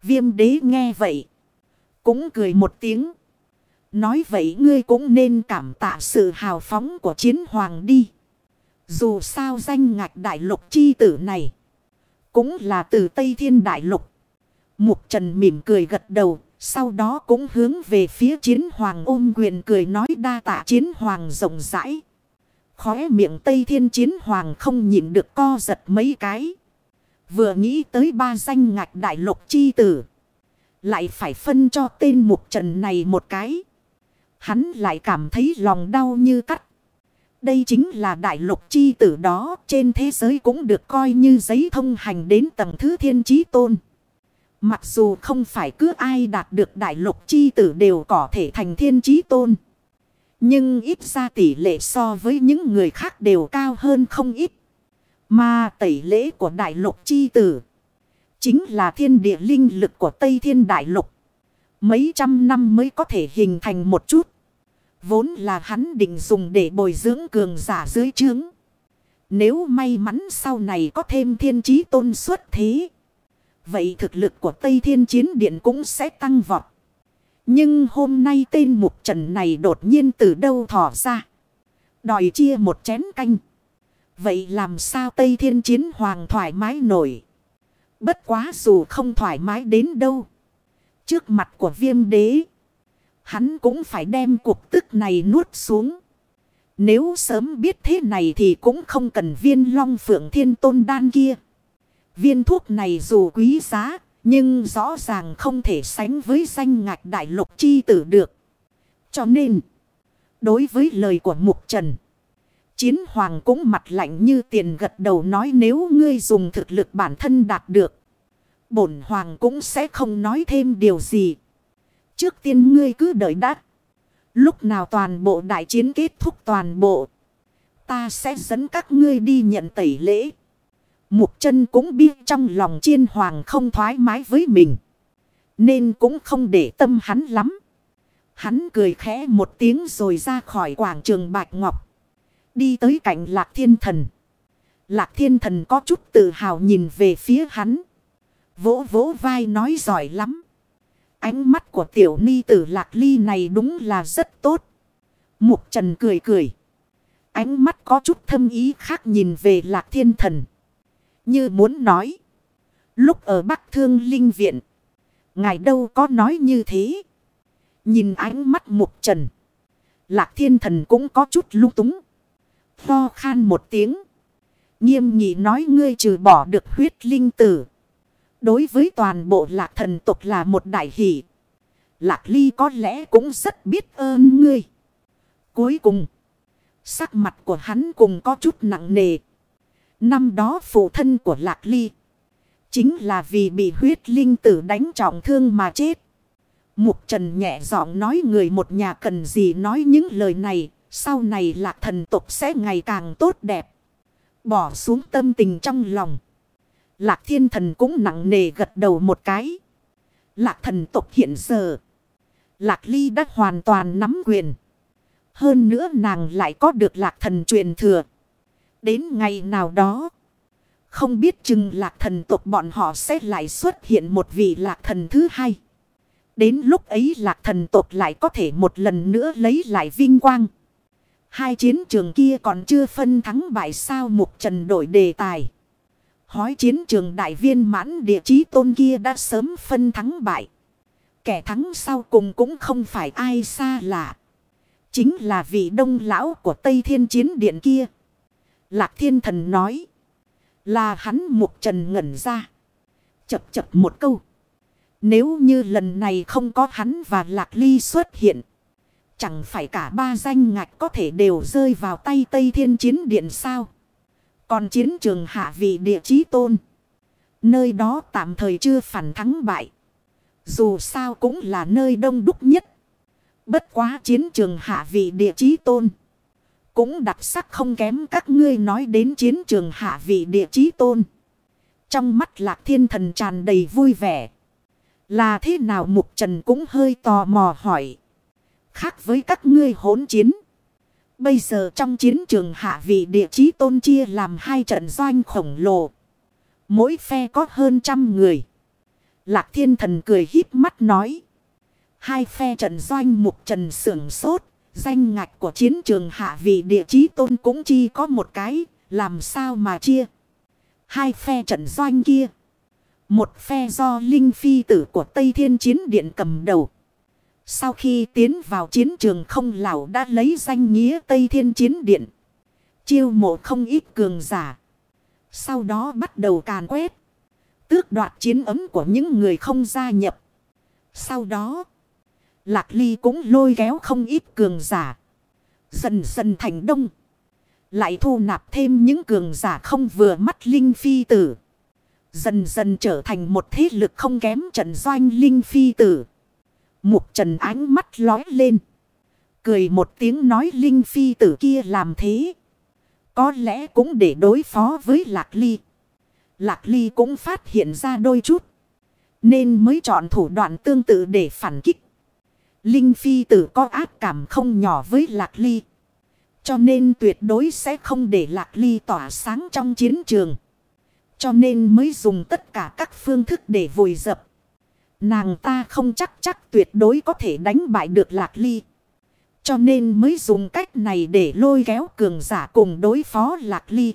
Viêm đế nghe vậy. Cũng cười một tiếng. Nói vậy ngươi cũng nên cảm tạ sự hào phóng của chiến hoàng đi. Dù sao danh ngạch đại lục chi tử này. Cũng là từ Tây Thiên đại lục. Mục Trần mỉm cười gật đầu. Sau đó cũng hướng về phía chiến hoàng ôm quyền cười nói đa tạ chiến hoàng rộng rãi. Khóe miệng Tây Thiên Chiến Hoàng không nhịn được co giật mấy cái. Vừa nghĩ tới ba danh ngạch đại lục chi tử. Lại phải phân cho tên mục trần này một cái. Hắn lại cảm thấy lòng đau như cắt. Đây chính là đại lục chi tử đó. Trên thế giới cũng được coi như giấy thông hành đến tầng thứ thiên trí tôn. Mặc dù không phải cứ ai đạt được đại lục chi tử đều có thể thành thiên trí tôn. Nhưng ít ra tỷ lệ so với những người khác đều cao hơn không ít. Mà tẩy lễ của đại lục chi tử. Chính là thiên địa linh lực của Tây Thiên Đại Lục. Mấy trăm năm mới có thể hình thành một chút. Vốn là hắn định dùng để bồi dưỡng cường giả dưới trướng. Nếu may mắn sau này có thêm thiên trí tôn xuất thế. Vậy thực lực của Tây Thiên Chiến Điện cũng sẽ tăng vọt. Nhưng hôm nay tên mục trần này đột nhiên từ đâu thỏ ra. Đòi chia một chén canh. Vậy làm sao Tây Thiên Chiến Hoàng thoải mái nổi. Bất quá dù không thoải mái đến đâu. Trước mặt của viêm đế. Hắn cũng phải đem cuộc tức này nuốt xuống. Nếu sớm biết thế này thì cũng không cần viên long phượng thiên tôn đan kia. Viên thuốc này dù quý giá nhưng rõ ràng không thể sánh với danh ngạch đại lục chi tử được. Cho nên, đối với lời của Mục Trần, Chiến Hoàng cũng mặt lạnh như tiền gật đầu nói nếu ngươi dùng thực lực bản thân đạt được. Bổn Hoàng cũng sẽ không nói thêm điều gì. Trước tiên ngươi cứ đợi đã. Lúc nào toàn bộ đại chiến kết thúc toàn bộ. Ta sẽ dẫn các ngươi đi nhận tẩy lễ. Mục chân cũng biết trong lòng chiên hoàng không thoải mái với mình. Nên cũng không để tâm hắn lắm. Hắn cười khẽ một tiếng rồi ra khỏi quảng trường Bạch Ngọc. Đi tới cạnh Lạc Thiên Thần. Lạc Thiên Thần có chút tự hào nhìn về phía hắn. Vỗ vỗ vai nói giỏi lắm. Ánh mắt của tiểu ni tử Lạc Ly này đúng là rất tốt. Mục Trần cười cười. Ánh mắt có chút thâm ý khác nhìn về Lạc Thiên Thần. Như muốn nói. Lúc ở Bắc Thương Linh Viện. Ngài đâu có nói như thế. Nhìn ánh mắt mục trần. Lạc thiên thần cũng có chút lung túng. Tho khan một tiếng. Nghiêm nghị nói ngươi trừ bỏ được huyết linh tử. Đối với toàn bộ lạc thần tục là một đại hỷ. Lạc ly có lẽ cũng rất biết ơn ngươi. Cuối cùng. Sắc mặt của hắn cùng có chút nặng nề. Năm đó phụ thân của Lạc Ly. Chính là vì bị huyết linh tử đánh trọng thương mà chết. Mục Trần nhẹ giọng nói người một nhà cần gì nói những lời này. Sau này lạc thần tục sẽ ngày càng tốt đẹp. Bỏ xuống tâm tình trong lòng. Lạc thiên thần cũng nặng nề gật đầu một cái. Lạc thần tục hiện giờ. Lạc ly đã hoàn toàn nắm quyền. Hơn nữa nàng lại có được lạc thần truyền thừa. Đến ngày nào đó. Không biết chừng lạc thần tộc bọn họ sẽ lại xuất hiện một vị lạc thần thứ hai. Đến lúc ấy lạc thần tộc lại có thể một lần nữa lấy lại vinh quang. Hai chiến trường kia còn chưa phân thắng bại sao mục trần đổi đề tài. Hói chiến trường đại viên mãn địa chí tôn kia đã sớm phân thắng bại. Kẻ thắng sau cùng cũng không phải ai xa lạ. Chính là vị đông lão của Tây Thiên Chiến Điện kia. Lạc Thiên Thần nói. Là hắn mục trần ngẩn ra. Chập chập một câu. Nếu như lần này không có hắn và Lạc Ly xuất hiện. Chẳng phải cả ba danh ngạch có thể đều rơi vào tay Tây Thiên Chiến Điện sao. Còn chiến trường hạ vị địa chí tôn. Nơi đó tạm thời chưa phản thắng bại. Dù sao cũng là nơi đông đúc nhất. Bất quá chiến trường hạ vị địa chí tôn. Cũng đặc sắc không kém các ngươi nói đến chiến trường hạ vị địa chí tôn. Trong mắt lạc thiên thần tràn đầy vui vẻ. Là thế nào mục trần cũng hơi tò mò hỏi. Khác với các ngươi hỗn chiến. Bây giờ trong chiến trường hạ vị địa chí tôn chia làm hai trận doanh khổng lồ. Mỗi phe có hơn trăm người. Lạc thiên thần cười híp mắt nói. Hai phe trận doanh mục trần sưởng sốt. Danh ngạch của chiến trường hạ vị địa chí tôn cũng chi có một cái. Làm sao mà chia. Hai phe trận doanh kia. Một phe do linh phi tử của Tây Thiên Chiến Điện cầm đầu. Sau khi tiến vào chiến trường không lão đã lấy danh nghĩa Tây Thiên Chiến Điện. Chiêu mộ không ít cường giả. Sau đó bắt đầu càn quét. Tước đoạt chiến ấm của những người không gia nhập. Sau đó. Lạc Ly cũng lôi kéo không ít cường giả. Dần dần thành đông. Lại thu nạp thêm những cường giả không vừa mắt Linh Phi Tử. Dần dần trở thành một thế lực không kém Trần doanh Linh Phi Tử. Mục trần ánh mắt lói lên. Cười một tiếng nói Linh Phi Tử kia làm thế. Có lẽ cũng để đối phó với Lạc Ly. Lạc Ly cũng phát hiện ra đôi chút. Nên mới chọn thủ đoạn tương tự để phản kích. Linh Phi tử có ác cảm không nhỏ với Lạc Ly. Cho nên tuyệt đối sẽ không để Lạc Ly tỏa sáng trong chiến trường. Cho nên mới dùng tất cả các phương thức để vùi dập. Nàng ta không chắc chắc tuyệt đối có thể đánh bại được Lạc Ly. Cho nên mới dùng cách này để lôi kéo cường giả cùng đối phó Lạc Ly.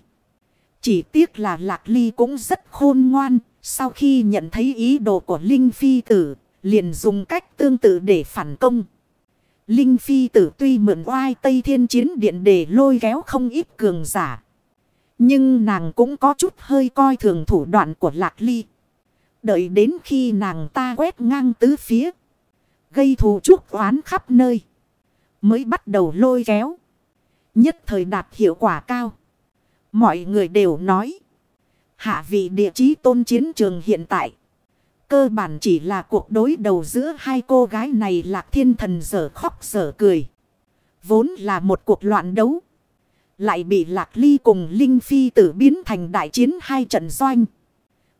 Chỉ tiếc là Lạc Ly cũng rất khôn ngoan. Sau khi nhận thấy ý đồ của Linh Phi Tử, liền dùng cách tương tự để phản công. Linh Phi Tử tuy mượn oai Tây Thiên Chiến Điện để lôi kéo không ít cường giả. Nhưng nàng cũng có chút hơi coi thường thủ đoạn của Lạc Ly. Đợi đến khi nàng ta quét ngang tứ phía. Gây thù chuốc oán khắp nơi. Mới bắt đầu lôi kéo. Nhất thời đạt hiệu quả cao. Mọi người đều nói. Hạ vị địa chí tôn chiến trường hiện tại. Cơ bản chỉ là cuộc đối đầu giữa hai cô gái này lạc thiên thần dở khóc dở cười. Vốn là một cuộc loạn đấu. Lại bị lạc ly cùng Linh Phi tử biến thành đại chiến hai trận doanh.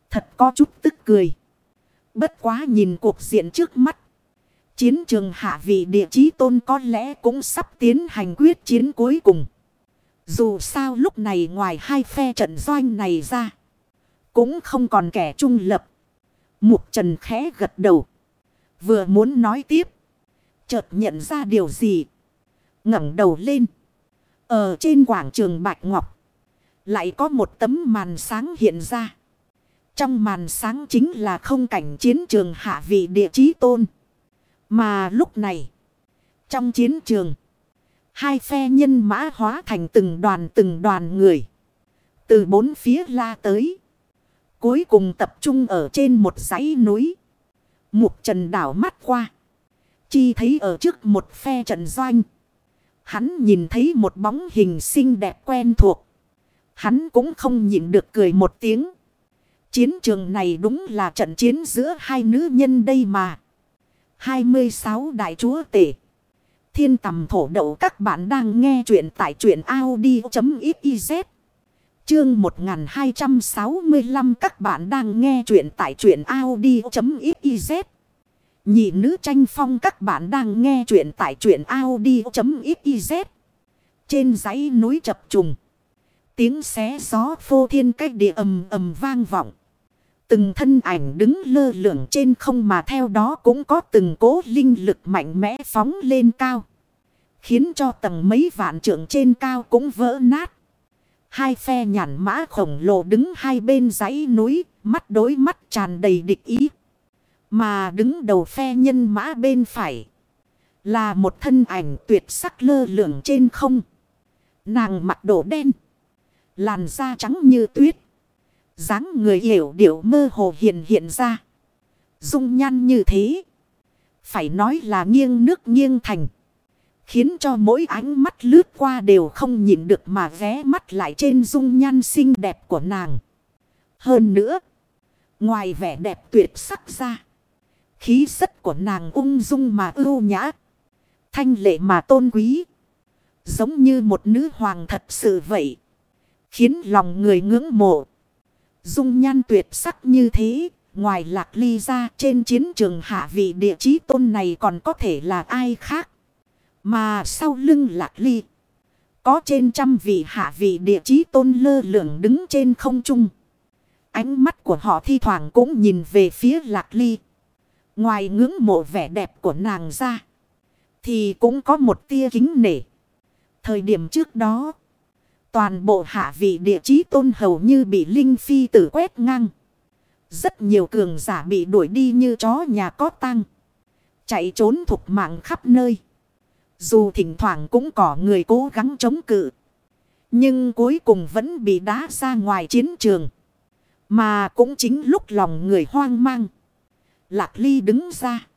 Thật có chút tức cười. Bất quá nhìn cuộc diện trước mắt. Chiến trường hạ vị địa chí tôn có lẽ cũng sắp tiến hành quyết chiến cuối cùng. Dù sao lúc này ngoài hai phe trận doanh này ra. Cũng không còn kẻ trung lập. Mục trần khẽ gật đầu. Vừa muốn nói tiếp. Chợt nhận ra điều gì. ngẩng đầu lên. Ở trên quảng trường Bạch Ngọc. Lại có một tấm màn sáng hiện ra. Trong màn sáng chính là không cảnh chiến trường hạ vị địa chí tôn. Mà lúc này. Trong chiến trường. Hai phe nhân mã hóa thành từng đoàn từng đoàn người. Từ bốn phía la tới. Cuối cùng tập trung ở trên một dãy núi. Mục trần đảo mắt qua. Chi thấy ở trước một phe trận doanh. Hắn nhìn thấy một bóng hình xinh đẹp quen thuộc. Hắn cũng không nhịn được cười một tiếng. Chiến trường này đúng là trận chiến giữa hai nữ nhân đây mà. 26 đại chúa tể. Thiên tầm thổ đậu các bạn đang nghe chuyện tại truyện Audi.xyz. Chương 1265 các bạn đang nghe chuyện tại truyện Audi.xyz. Nhị nữ tranh phong các bạn đang nghe chuyện tại truyện Audi.xyz. Trên dãy núi chập trùng. Tiếng xé gió phô thiên cách địa ầm ầm vang vọng. Từng thân ảnh đứng lơ lửng trên không mà theo đó cũng có từng cố linh lực mạnh mẽ phóng lên cao. Khiến cho tầng mấy vạn trượng trên cao cũng vỡ nát. Hai phe nhản mã khổng lồ đứng hai bên dãy núi, mắt đối mắt tràn đầy địch ý. Mà đứng đầu phe nhân mã bên phải. Là một thân ảnh tuyệt sắc lơ lửng trên không. Nàng mặt đổ đen. Làn da trắng như tuyết. dáng người hiểu điệu mơ hồ hiện hiện ra. Dung nhan như thế. Phải nói là nghiêng nước nghiêng thành. Khiến cho mỗi ánh mắt lướt qua đều không nhìn được mà ghé mắt lại trên dung nhan xinh đẹp của nàng. Hơn nữa. Ngoài vẻ đẹp tuyệt sắc ra. Khí chất của nàng ung dung mà ưu nhã. Thanh lệ mà tôn quý. Giống như một nữ hoàng thật sự vậy. Khiến lòng người ngưỡng mộ. Dung nhan tuyệt sắc như thế. Ngoài lạc ly ra trên chiến trường hạ vị địa chí tôn này còn có thể là ai khác. Mà sau lưng lạc ly. Có trên trăm vị hạ vị địa chí tôn lơ lửng đứng trên không trung. Ánh mắt của họ thi thoảng cũng nhìn về phía lạc ly. Ngoài ngưỡng mộ vẻ đẹp của nàng ra. Thì cũng có một tia kính nể. Thời điểm trước đó. Toàn bộ hạ vị địa chí tôn hầu như bị Linh Phi tử quét ngang. Rất nhiều cường giả bị đuổi đi như chó nhà có tăng. Chạy trốn thục mạng khắp nơi. Dù thỉnh thoảng cũng có người cố gắng chống cự. Nhưng cuối cùng vẫn bị đá ra ngoài chiến trường. Mà cũng chính lúc lòng người hoang mang. Lạc Ly đứng ra.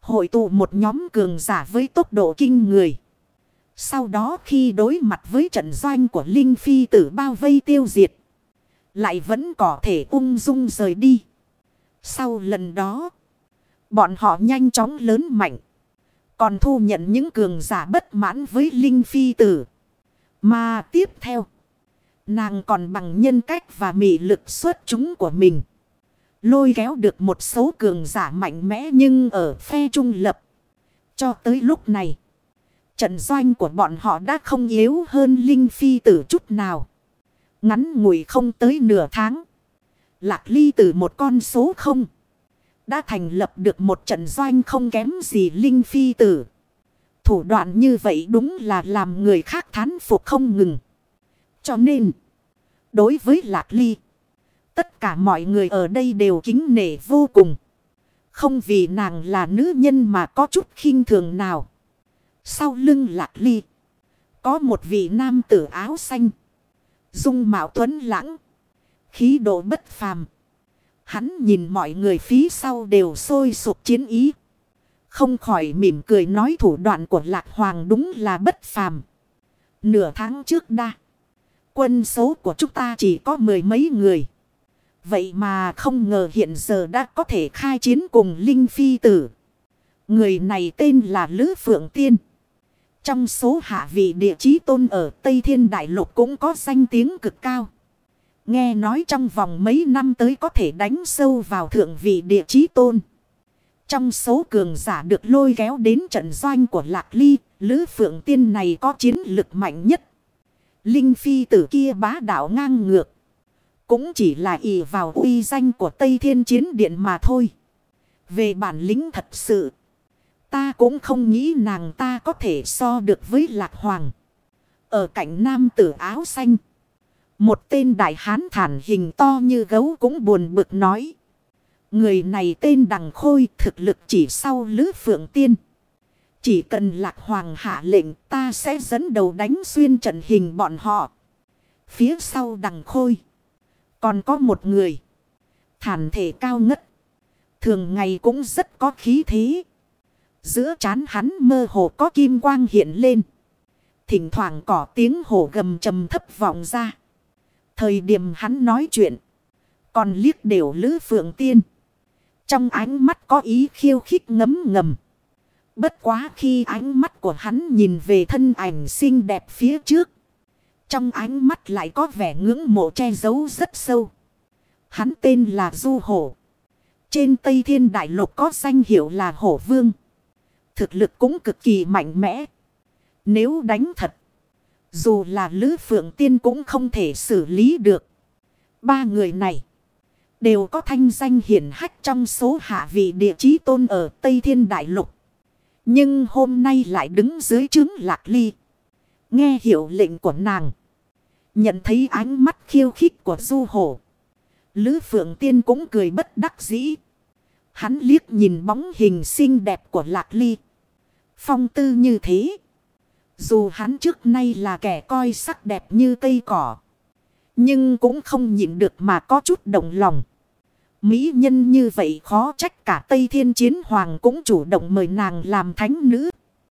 Hội tụ một nhóm cường giả với tốc độ kinh người. Sau đó khi đối mặt với trận doanh của Linh Phi tử bao vây tiêu diệt. Lại vẫn có thể ung dung rời đi. Sau lần đó. Bọn họ nhanh chóng lớn mạnh. Còn thu nhận những cường giả bất mãn với Linh Phi tử. Mà tiếp theo. Nàng còn bằng nhân cách và mị lực xuất chúng của mình. Lôi kéo được một số cường giả mạnh mẽ nhưng ở phe trung lập. Cho tới lúc này. Trận doanh của bọn họ đã không yếu hơn Linh Phi tử chút nào. Ngắn ngủi không tới nửa tháng. Lạc ly từ một con số không. Đã thành lập được một trận doanh không kém gì Linh Phi tử. Thủ đoạn như vậy đúng là làm người khác thán phục không ngừng. Cho nên, đối với Lạc Ly, tất cả mọi người ở đây đều kính nể vô cùng. Không vì nàng là nữ nhân mà có chút khinh thường nào. Sau lưng Lạc Ly, có một vị nam tử áo xanh. Dung mạo tuấn lãng, khí độ bất phàm. Hắn nhìn mọi người phía sau đều sôi sục chiến ý. Không khỏi mỉm cười nói thủ đoạn của Lạc Hoàng đúng là bất phàm. Nửa tháng trước đa. Quân số của chúng ta chỉ có mười mấy người. Vậy mà không ngờ hiện giờ đã có thể khai chiến cùng Linh Phi Tử. Người này tên là Lữ Phượng Tiên. Trong số hạ vị địa chí tôn ở Tây Thiên Đại Lục cũng có danh tiếng cực cao. Nghe nói trong vòng mấy năm tới có thể đánh sâu vào thượng vị địa chí tôn. Trong số cường giả được lôi kéo đến trận doanh của Lạc Ly, Lữ Phượng Tiên này có chiến lực mạnh nhất. Linh Phi tử kia bá đạo ngang ngược. Cũng chỉ là ỷ vào uy danh của Tây Thiên Chiến Điện mà thôi. Về bản lĩnh thật sự. Ta cũng không nghĩ nàng ta có thể so được với Lạc Hoàng. Ở cạnh nam tử áo xanh. Một tên đại hán thản hình to như gấu cũng buồn bực nói. Người này tên Đằng Khôi, thực lực chỉ sau Lữ Phượng Tiên. Chỉ cần Lạc Hoàng hạ lệnh, ta sẽ dẫn đầu đánh xuyên trận hình bọn họ. Phía sau Đằng Khôi. Còn có một người. Thản thể cao ngất. Thường ngày cũng rất có khí thế. Giữa chán hắn mơ hồ có kim quang hiện lên. Thỉnh thoảng có tiếng hổ gầm trầm thấp vọng ra. Thời điểm hắn nói chuyện. Còn liếc đều lữ phượng tiên. Trong ánh mắt có ý khiêu khích ngấm ngầm. Bất quá khi ánh mắt của hắn nhìn về thân ảnh xinh đẹp phía trước. Trong ánh mắt lại có vẻ ngưỡng mộ che giấu rất sâu. Hắn tên là Du Hổ. Trên Tây Thiên Đại Lục có danh hiệu là Hổ Vương. Thực lực cũng cực kỳ mạnh mẽ. Nếu đánh thật. Dù là Lữ Phượng Tiên cũng không thể xử lý được. Ba người này. Đều có thanh danh hiển hách trong số hạ vị địa chí tôn ở Tây Thiên Đại Lục. Nhưng hôm nay lại đứng dưới chứng lạc ly. Nghe hiệu lệnh của nàng. Nhận thấy ánh mắt khiêu khích của du hổ. Lữ Phượng Tiên cũng cười bất đắc dĩ. Hắn liếc nhìn bóng hình xinh đẹp của Lạc Ly. Phong tư như thế. Dù hắn trước nay là kẻ coi sắc đẹp như cây cỏ. Nhưng cũng không nhịn được mà có chút động lòng. Mỹ nhân như vậy khó trách cả Tây Thiên Chiến Hoàng cũng chủ động mời nàng làm thánh nữ.